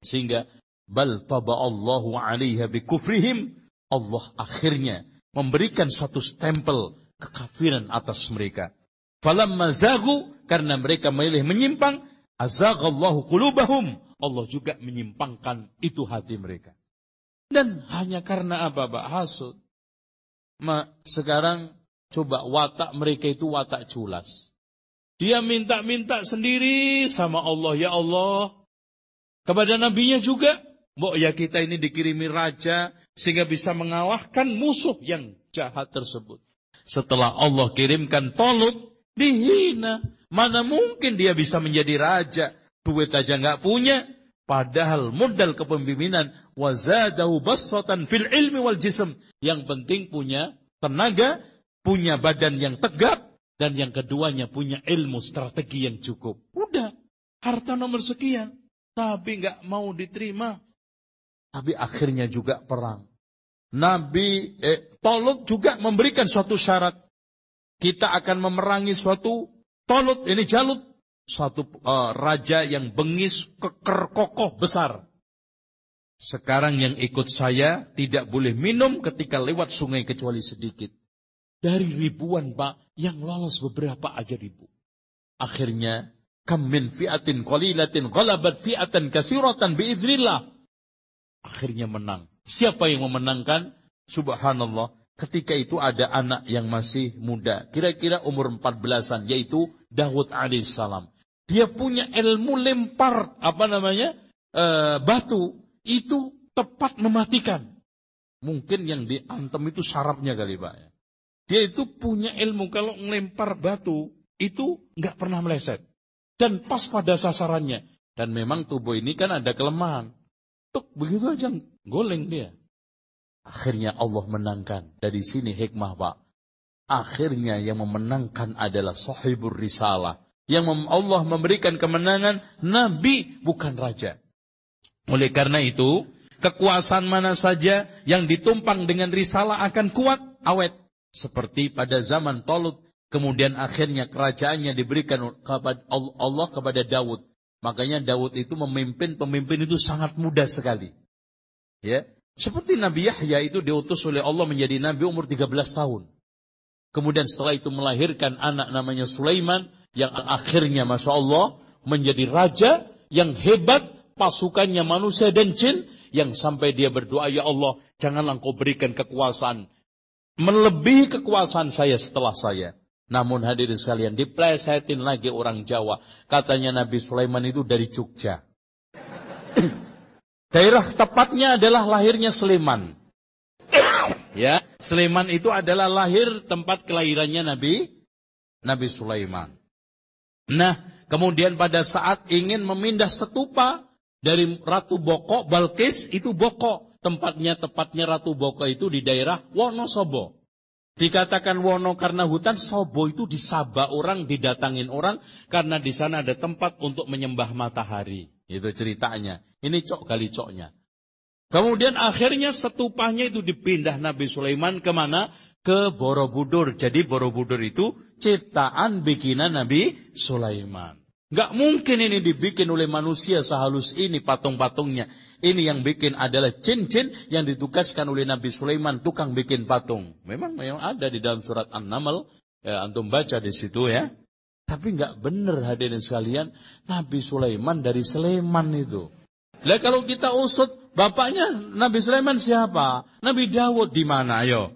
Sehingga bal taba Allahu alaiha bikufrihim. Allah akhirnya memberikan suatu stempel kekafiran atas mereka. Falamma zagu karena mereka memilih menyimpang, azaghallahu qulubahum. Allah juga menyimpangkan itu hati mereka. Dan hanya karena apa, Pak? Hasud. Ma, sekarang coba watak mereka itu watak culas. Dia minta-minta sendiri sama Allah, ya Allah. Kepada nabinya juga, Mbok ya kita ini dikirimi raja sehingga bisa mengalahkan musuh yang jahat tersebut. Setelah Allah kirimkan Tolut, dihina. Mana mungkin dia bisa menjadi raja? Duit aja nggak punya. Padahal modal kepemimpinan wazadahu basratan fil ilmi wal jism. Yang penting punya tenaga, punya badan yang tegap, dan yang keduanya punya ilmu strategi yang cukup. Udah, harta nomor sekian. Tapi nggak mau diterima. Tapi akhirnya juga perang. Nabi eh, Tolut juga memberikan suatu syarat. Kita akan memerangi suatu Tolut, ini Jalut. Suatu uh, raja yang bengis, keker, kokoh, besar. Sekarang yang ikut saya tidak boleh minum ketika lewat sungai kecuali sedikit. Dari ribuan pak, yang lolos beberapa aja ribu. Akhirnya, kam min fi'atin qalilatin ghalabat fi'atan kasiratan biiznillah. Akhirnya menang. Siapa yang memenangkan? Subhanallah. Ketika itu ada anak yang masih muda. Kira-kira umur 14-an. Yaitu Dawud alaihissalam. Dia punya ilmu lempar. Apa namanya? E, batu. Itu tepat mematikan. Mungkin yang diantem itu sarapnya kali Pak. Dia itu punya ilmu. Kalau ngelempar batu. Itu nggak pernah meleset. Dan pas pada sasarannya. Dan memang tubuh ini kan ada kelemahan. Tuk, begitu aja goleng dia. Akhirnya Allah menangkan. Dari sini hikmah Pak. Akhirnya yang memenangkan adalah sahibur risalah. Yang Allah memberikan kemenangan Nabi bukan Raja. Oleh karena itu, kekuasaan mana saja yang ditumpang dengan risalah akan kuat, awet. Seperti pada zaman Tolut, kemudian akhirnya kerajaannya diberikan kepada Allah kepada Daud. Makanya Daud itu memimpin, pemimpin itu sangat mudah sekali. Ya, seperti Nabi Yahya itu diutus oleh Allah menjadi nabi umur 13 tahun. Kemudian setelah itu melahirkan anak namanya Sulaiman yang akhirnya Masya Allah menjadi raja yang hebat, pasukannya manusia dan jin yang sampai dia berdoa, Ya Allah, janganlah engkau berikan kekuasaan melebihi kekuasaan saya setelah saya. Namun hadirin sekalian, diplesetin lagi orang Jawa. Katanya Nabi Sulaiman itu dari Jogja. Daerah tepatnya adalah lahirnya Sleman. ya, Sleman itu adalah lahir tempat kelahirannya Nabi Nabi Sulaiman. Nah, kemudian pada saat ingin memindah setupa dari Ratu Boko, Balkis itu Boko. Tempatnya tepatnya Ratu Boko itu di daerah Wonosobo. Dikatakan wono karena hutan, sobo itu disabak orang, didatangin orang, karena di sana ada tempat untuk menyembah matahari. Itu ceritanya. Ini cok kali coknya. Kemudian akhirnya setupahnya itu dipindah Nabi Sulaiman ke mana? Ke Borobudur. Jadi Borobudur itu ciptaan bikinan Nabi Sulaiman. Gak mungkin ini dibikin oleh manusia sehalus ini patung-patungnya. Ini yang bikin adalah cincin yang ditugaskan oleh Nabi Sulaiman tukang bikin patung. Memang memang ada di dalam surat An-Naml. Ya, antum baca di situ ya. Tapi nggak benar hadirin sekalian. Nabi Sulaiman dari Sulaiman itu. Lah kalau kita usut, bapaknya Nabi Sulaiman siapa? Nabi Dawud di mana ayo?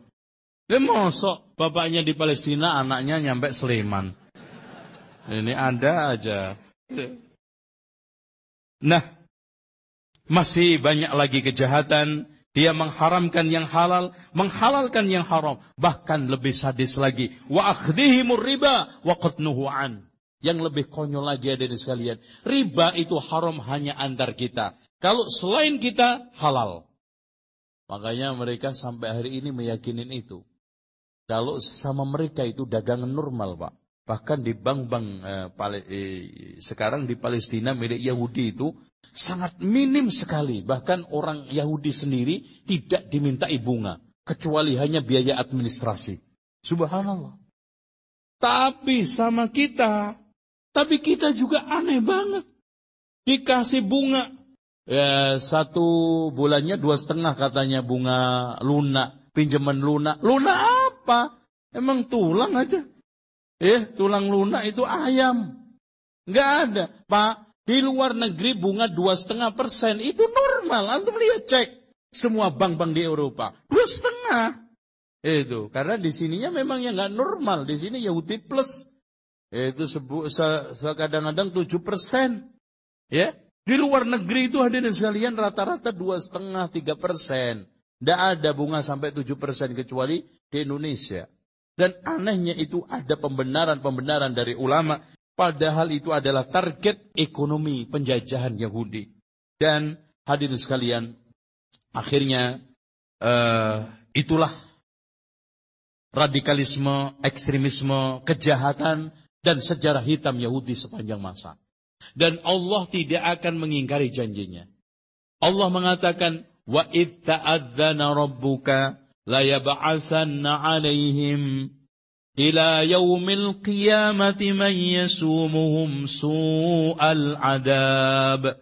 Lah mosok bapaknya di Palestina, anaknya nyampe Sulaiman. Ini ada aja. Nah, masih banyak lagi kejahatan. Dia mengharamkan yang halal, menghalalkan yang haram. Bahkan lebih sadis lagi. Wa akhdihimur riba wa. Yang lebih konyol lagi ada di sekalian. Riba itu haram hanya antar kita. Kalau selain kita halal. Makanya mereka sampai hari ini meyakinin itu. Kalau sama mereka itu dagangan normal, Pak. Bahkan di bank-bank eh, eh, sekarang di Palestina milik Yahudi itu sangat minim sekali. Bahkan orang Yahudi sendiri tidak dimintai bunga. Kecuali hanya biaya administrasi. Subhanallah. Tapi sama kita, tapi kita juga aneh banget. Dikasih bunga. Ya, satu bulannya dua setengah katanya bunga lunak. Pinjaman lunak. Lunak apa? Emang tulang aja. Eh, tulang lunak itu ayam. Nggak ada. Pak, di luar negeri bunga dua setengah persen. Itu normal. Antum lihat cek. Semua bank-bank di Eropa. Dua setengah. Itu karena di sininya memang yang nggak normal. Di sini Yahudi plus. Itu kadang-kadang tujuh persen. Ya, di luar negeri itu hadirin sekalian rata-rata dua setengah tiga persen. Tidak ada bunga sampai tujuh persen kecuali di Indonesia. Dan anehnya itu ada pembenaran-pembenaran dari ulama. Padahal itu adalah target ekonomi penjajahan Yahudi. Dan hadirin sekalian, akhirnya uh, itulah radikalisme, ekstremisme, kejahatan, dan sejarah hitam Yahudi sepanjang masa. Dan Allah tidak akan mengingkari janjinya. Allah mengatakan, Wa idh yab'asanna 'alaihim ila yaumil qiyamati man yasumuhum su'al adab.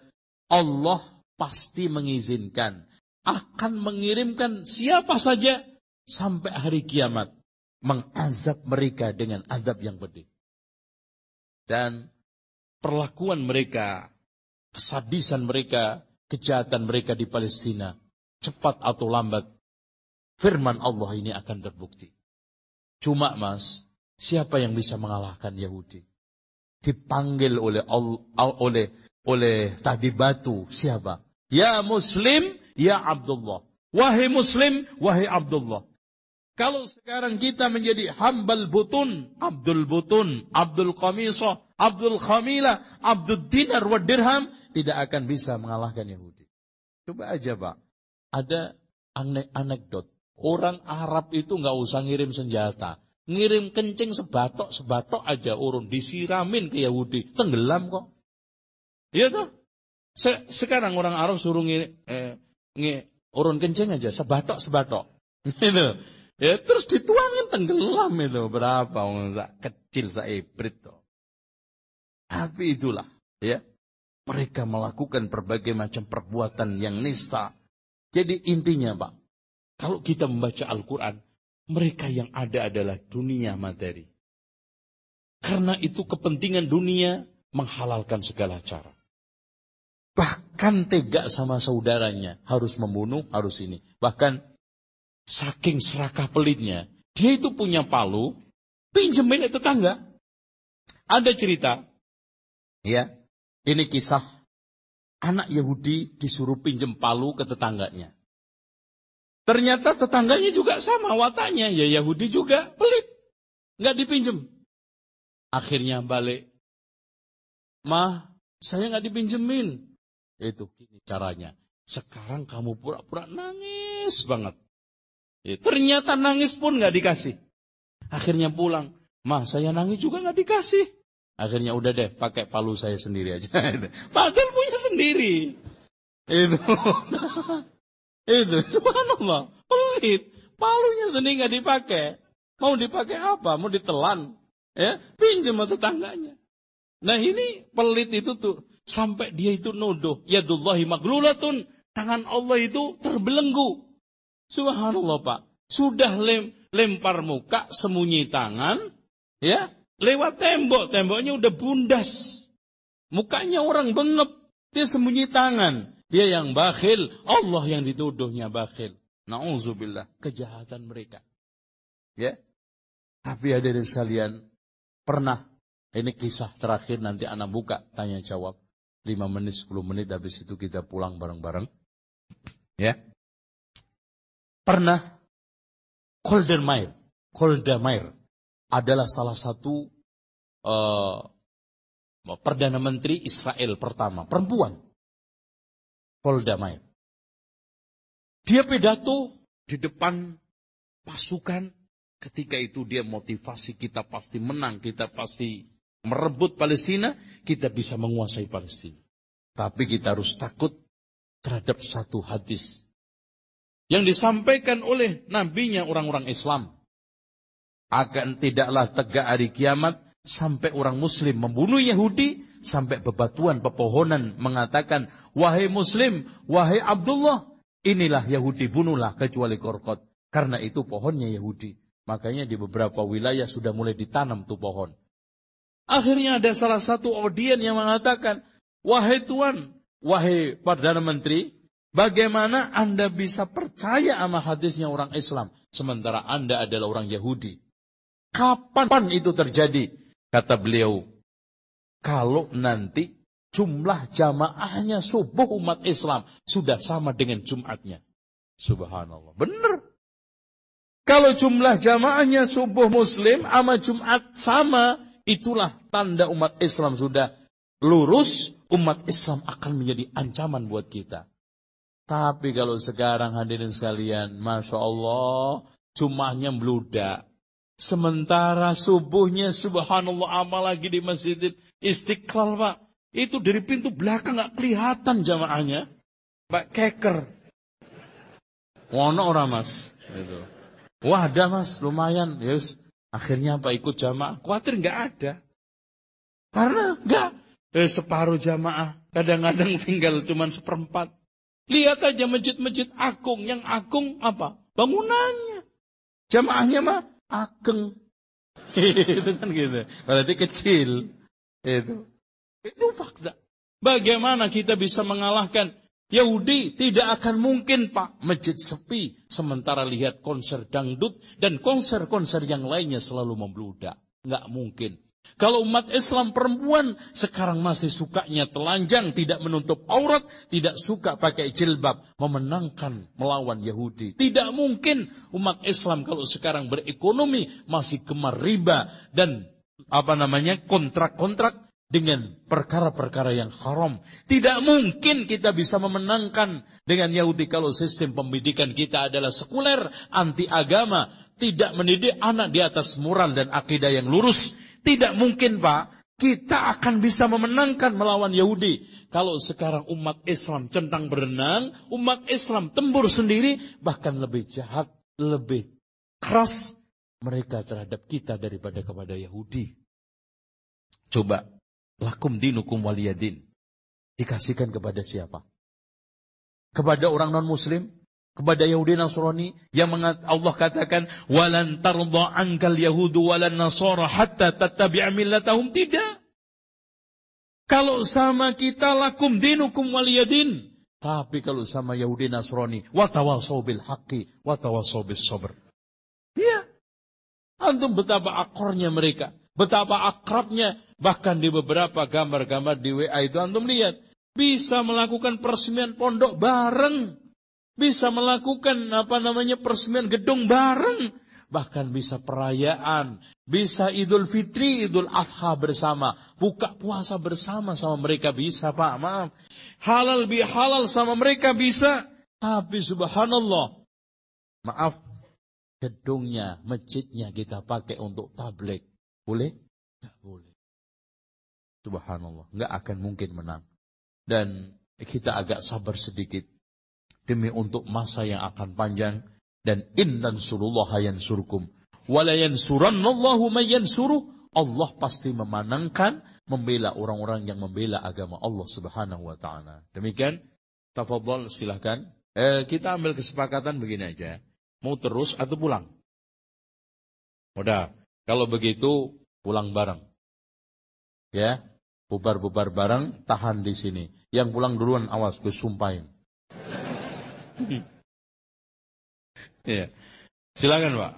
Allah pasti mengizinkan akan mengirimkan siapa saja sampai hari kiamat mengazab mereka dengan adab yang pedih. Dan perlakuan mereka, kesadisan mereka, kejahatan mereka di Palestina, cepat atau lambat, firman Allah ini akan terbukti. Cuma mas, siapa yang bisa mengalahkan Yahudi? Dipanggil oleh oleh oleh tadi batu siapa? Ya Muslim, ya Abdullah. Wahai Muslim, wahai Abdullah. Kalau sekarang kita menjadi hambal butun, Abdul Butun, Abdul Qamisah, Abdul Khamila, Abdul Dinar wa Dirham, tidak akan bisa mengalahkan Yahudi. Coba aja Pak, ada ane anekdot. Orang Arab itu nggak usah ngirim senjata. Ngirim kencing sebatok-sebatok aja urun. Disiramin ke Yahudi. Tenggelam kok. Iya? Se sekarang orang Arab suruh ngirim, eh, ngi, urun kencing aja. Sebatok-sebatok. Gitu. Ya terus dituangin tenggelam itu berapa kecil saibrit tuh. Tapi itulah ya. Mereka melakukan berbagai macam perbuatan yang nista. Jadi intinya Pak, kalau kita membaca Al-Quran, mereka yang ada adalah dunia materi. Karena itu kepentingan dunia menghalalkan segala cara. Bahkan tega sama saudaranya, harus membunuh, harus ini. Bahkan Saking serakah pelitnya. Dia itu punya palu, pinjemin tetangga. Ada cerita. Ya, ini kisah anak Yahudi disuruh pinjem palu ke tetangganya. Ternyata tetangganya juga sama wataknya. Ya Yahudi juga pelit. Nggak dipinjem. Akhirnya balik. Mah, saya nggak dipinjemin. Itu gini caranya. Sekarang kamu pura-pura nangis banget. Ya, ternyata nangis pun nggak dikasih. Akhirnya pulang. Mah saya nangis juga nggak dikasih. Akhirnya udah deh pakai palu saya sendiri aja. Padahal punya sendiri. Itu. itu. Subhanallah. Pelit. Palunya sendiri nggak dipakai. Mau dipakai apa? Mau ditelan. Ya, pinjam sama tetangganya. Nah ini pelit itu tuh. Sampai dia itu nuduh. Yadullahi maglulatun. Tangan Allah itu terbelenggu. Subhanallah Pak. Sudah lem, lempar muka, sembunyi tangan, ya, lewat tembok, temboknya udah bundas. Mukanya orang bengep, dia sembunyi tangan. Dia yang bakhil, Allah yang dituduhnya bakhil. Nauzubillah, kejahatan mereka. Ya. Tapi hadirin sekalian, pernah ini kisah terakhir nanti anak buka tanya jawab 5 menit 10 menit habis itu kita pulang bareng-bareng. Ya. Pernah Koldermair, Koldermair adalah salah satu uh, perdana menteri Israel pertama, perempuan. Polda Mayor. Dia pidato di depan pasukan. Ketika itu dia motivasi kita pasti menang, kita pasti merebut Palestina, kita bisa menguasai Palestina. Tapi kita harus takut terhadap satu hadis yang disampaikan oleh nabinya orang-orang Islam. Akan tidaklah tegak hari kiamat sampai orang muslim membunuh Yahudi sampai bebatuan pepohonan mengatakan wahai muslim wahai Abdullah inilah Yahudi bunuhlah kecuali korkot karena itu pohonnya Yahudi. Makanya di beberapa wilayah sudah mulai ditanam tuh pohon. Akhirnya ada salah satu audien yang mengatakan wahai tuan wahai perdana menteri bagaimana anda bisa percaya sama hadisnya orang Islam sementara anda adalah orang Yahudi? Kapan itu terjadi? Kata beliau, kalau nanti jumlah jamaahnya subuh umat Islam sudah sama dengan Jumatnya. Subhanallah. Benar. Kalau jumlah jamaahnya subuh Muslim sama Jumat sama, itulah tanda umat Islam sudah lurus, umat Islam akan menjadi ancaman buat kita. Tapi kalau sekarang hadirin sekalian, Masya Allah, jumahnya meludak. Sementara subuhnya subhanallah lagi di masjid istiqlal pak. Itu dari pintu belakang nggak kelihatan jamaahnya. Pak keker. Wono orang mas. Itu. Wah ada mas lumayan. Yes. Akhirnya apa ikut jamaah. Khawatir nggak ada. Karena nggak. Eh, separuh jamaah. Kadang-kadang tinggal cuman seperempat. Lihat aja masjid-masjid agung. Yang agung apa? Bangunannya. Jamaahnya mah ageng. itu kan gitu. Berarti kecil. Itu. Itu fakta. Bagaimana kita bisa mengalahkan Yahudi? Tidak akan mungkin Pak. Masjid sepi. Sementara lihat konser dangdut. Dan konser-konser yang lainnya selalu membludak. Nggak mungkin. Kalau umat Islam perempuan sekarang masih sukanya telanjang, tidak menutup aurat, tidak suka pakai jilbab, memenangkan melawan Yahudi. Tidak mungkin umat Islam kalau sekarang berekonomi masih gemar riba dan apa namanya kontrak-kontrak dengan perkara-perkara yang haram. Tidak mungkin kita bisa memenangkan dengan Yahudi kalau sistem pendidikan kita adalah sekuler, anti agama, tidak mendidik anak di atas moral dan akidah yang lurus. Tidak mungkin Pak, kita akan bisa memenangkan melawan Yahudi. Kalau sekarang umat Islam centang berenang, umat Islam tembur sendiri, bahkan lebih jahat, lebih keras mereka terhadap kita daripada kepada Yahudi. Coba, lakum dinukum waliyadin. Dikasihkan kepada siapa? Kepada orang non-muslim? kepada Yahudi Nasrani yang Allah katakan walan tardha ankal yahudu walan nasara hatta tattabi'a millatahum tidak kalau sama kita lakum dinukum waliyadin tapi kalau sama Yahudi Nasrani watawasau bil haqqi watawasau sabr antum betapa akornya mereka betapa akrabnya bahkan di beberapa gambar-gambar di WA itu antum lihat bisa melakukan peresmian pondok bareng bisa melakukan apa namanya peresmian gedung bareng. Bahkan bisa perayaan, bisa idul fitri, idul adha bersama. Buka puasa bersama sama mereka bisa pak, maaf. Halal bi halal sama mereka bisa. Tapi subhanallah, maaf, gedungnya, masjidnya kita pakai untuk tablik. Boleh? Tidak boleh. Subhanallah, nggak akan mungkin menang. Dan kita agak sabar sedikit demi untuk masa yang akan panjang dan innan surullaha yansurkum wala yansurannallahu may yansuruh Allah pasti memanangkan membela orang-orang yang membela agama Allah Subhanahu wa taala. Demikian, tafadhol silahkan. Eh, kita ambil kesepakatan begini aja. Mau terus atau pulang? Udah. Kalau begitu pulang bareng. Ya, bubar-bubar bareng, tahan di sini. Yang pulang duluan awas gue sumpahin. Iya. Silakan, Pak.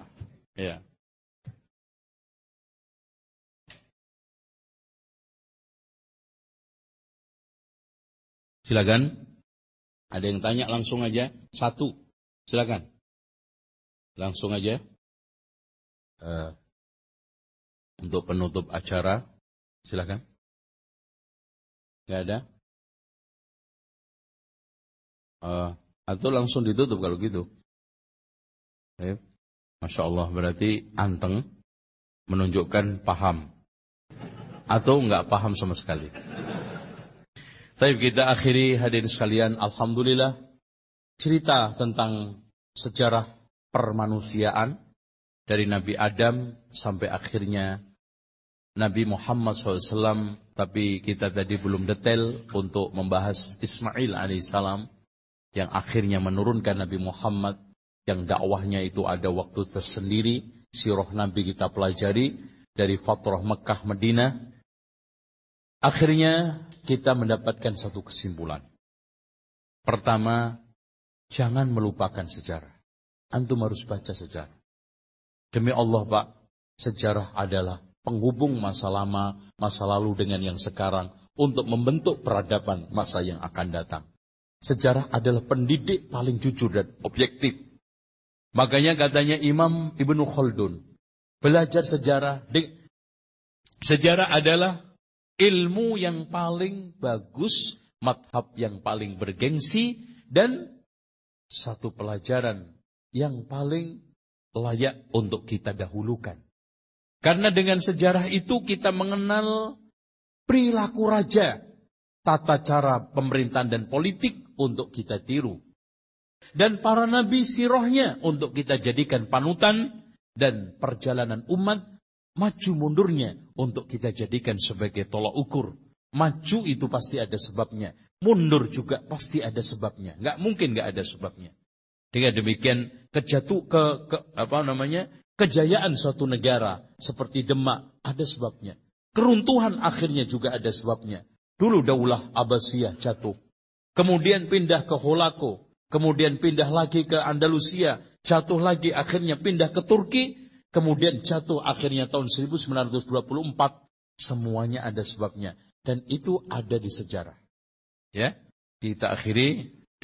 Iya. Silakan. Ada yang tanya langsung aja. Satu. Silakan. Langsung aja. Uh, untuk penutup acara. Silakan. Gak ada? Uh, atau langsung ditutup kalau gitu. Eh, Masya Allah berarti anteng menunjukkan paham. Atau enggak paham sama sekali. Tapi kita akhiri hadirin sekalian. Alhamdulillah. Cerita tentang sejarah permanusiaan. Dari Nabi Adam sampai akhirnya Nabi Muhammad SAW. Tapi kita tadi belum detail untuk membahas Ismail alaihissalam yang akhirnya menurunkan Nabi Muhammad yang dakwahnya itu ada waktu tersendiri, sirah Nabi kita pelajari dari fatrah Mekah Madinah. Akhirnya kita mendapatkan satu kesimpulan. Pertama, jangan melupakan sejarah. Antum harus baca sejarah. Demi Allah Pak, sejarah adalah penghubung masa lama, masa lalu dengan yang sekarang untuk membentuk peradaban masa yang akan datang. Sejarah adalah pendidik paling jujur dan objektif. Makanya katanya Imam Ibnu Khaldun, belajar sejarah, sejarah adalah ilmu yang paling bagus, madhab yang paling bergengsi, dan satu pelajaran yang paling layak untuk kita dahulukan. Karena dengan sejarah itu kita mengenal perilaku raja, tata cara pemerintahan dan politik, untuk kita tiru. Dan para nabi sirohnya untuk kita jadikan panutan dan perjalanan umat maju mundurnya untuk kita jadikan sebagai tolak ukur. Maju itu pasti ada sebabnya. Mundur juga pasti ada sebabnya. Nggak mungkin nggak ada sebabnya. Dengan demikian kejatuh ke, ke apa namanya kejayaan suatu negara seperti Demak ada sebabnya. Keruntuhan akhirnya juga ada sebabnya. Dulu Daulah Abbasiyah jatuh kemudian pindah ke Holako, kemudian pindah lagi ke Andalusia, jatuh lagi akhirnya pindah ke Turki, kemudian jatuh akhirnya tahun 1924. Semuanya ada sebabnya dan itu ada di sejarah. Ya, kita akhiri